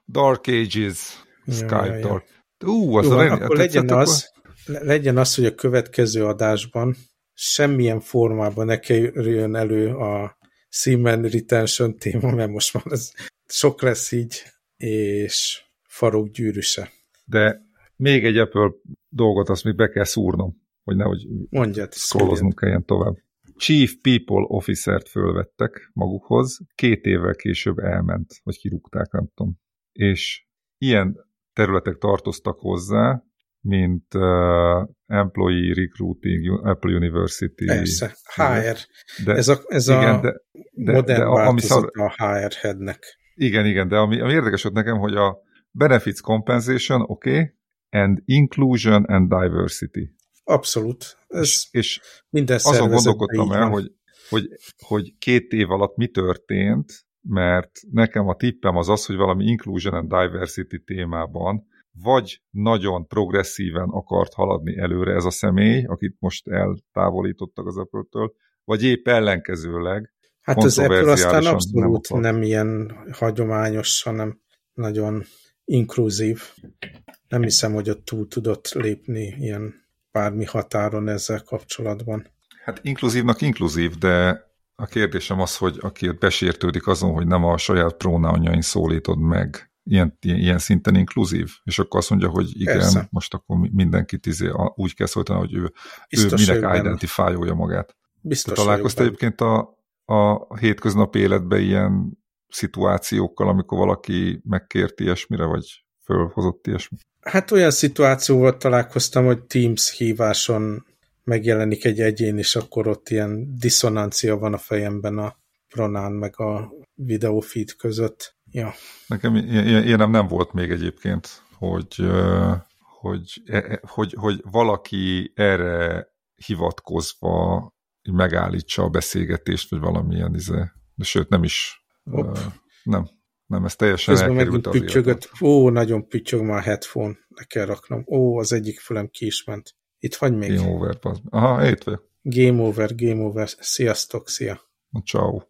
Dark Ages, Skype ja, ja. Dark. Ú, az Jó, a akkor legyen az, akkor? legyen az, hogy a következő adásban semmilyen formában ne kerüljön elő a Seaman Retention téma, mert most már ez sok lesz így, és farok gyűrűse. De még egy Apple dolgot azt még be kell szúrnom, hogy nehogy Mondjad, szólóznunk kelljen tovább. Chief People Officer-t fölvettek magukhoz, két évvel később elment, vagy kirúgták, nem tudom. És ilyen területek tartoztak hozzá, mint uh, Employee Recruiting, Apple University. Persze, HR. De, ez a, ez igen, a de, de, modern de, ami szar... a HR headnek. Igen, igen, de ami, ami érdekes volt nekem, hogy a Benefits Compensation, oké, okay, and Inclusion and Diversity. Abszolút. Ez és, és minden azon gondolkodtam el, hogy, hogy, hogy két év alatt mi történt, mert nekem a tippem az az, hogy valami Inclusion and Diversity témában vagy nagyon progresszíven akart haladni előre ez a személy, akit most eltávolítottak az Apple-től, vagy épp ellenkezőleg Hát az Apple aztán abszolút nem, nem ilyen hagyományos, hanem nagyon inkluzív. Nem hiszem, hogy ott túl tudott lépni ilyen bármi határon ezzel kapcsolatban. Hát inkluzívnak inkluzív, de a kérdésem az, hogy aki besértődik azon, hogy nem a saját prónaunjain szólítod meg, ilyen, ilyen, ilyen szinten inkluzív, és akkor azt mondja, hogy igen, Persze. most akkor mindenkit izé, úgy kell szólítani, hogy ő, Biztos ő minek identifájolja magát. Biztos Te találkoztál egyébként a, a hétköznapi életben ilyen szituációkkal, amikor valaki megkért ilyesmire, vagy fölhozott ilyesmi? Hát olyan szituációval találkoztam, hogy Teams híváson megjelenik egy egyén, és akkor ott ilyen diszonancia van a fejemben a pronán meg a videófeed között. Ja. Nekem ilyen nem, nem volt még egyébként, hogy, hogy, e, e, hogy, hogy valaki erre hivatkozva megállítsa a beszélgetést, vagy valamilyen izé. De sőt, nem is. Hopp. Nem, nem, ez teljesen Közben megint pücsögött. Ó, nagyon pücsög már a headphone, le kell raknom. Ó, az egyik fülem ki is ment. Itt vagy még? Game over. Aha, itt vagyok. Game over, game over. Sziasztok, szia. Ciao.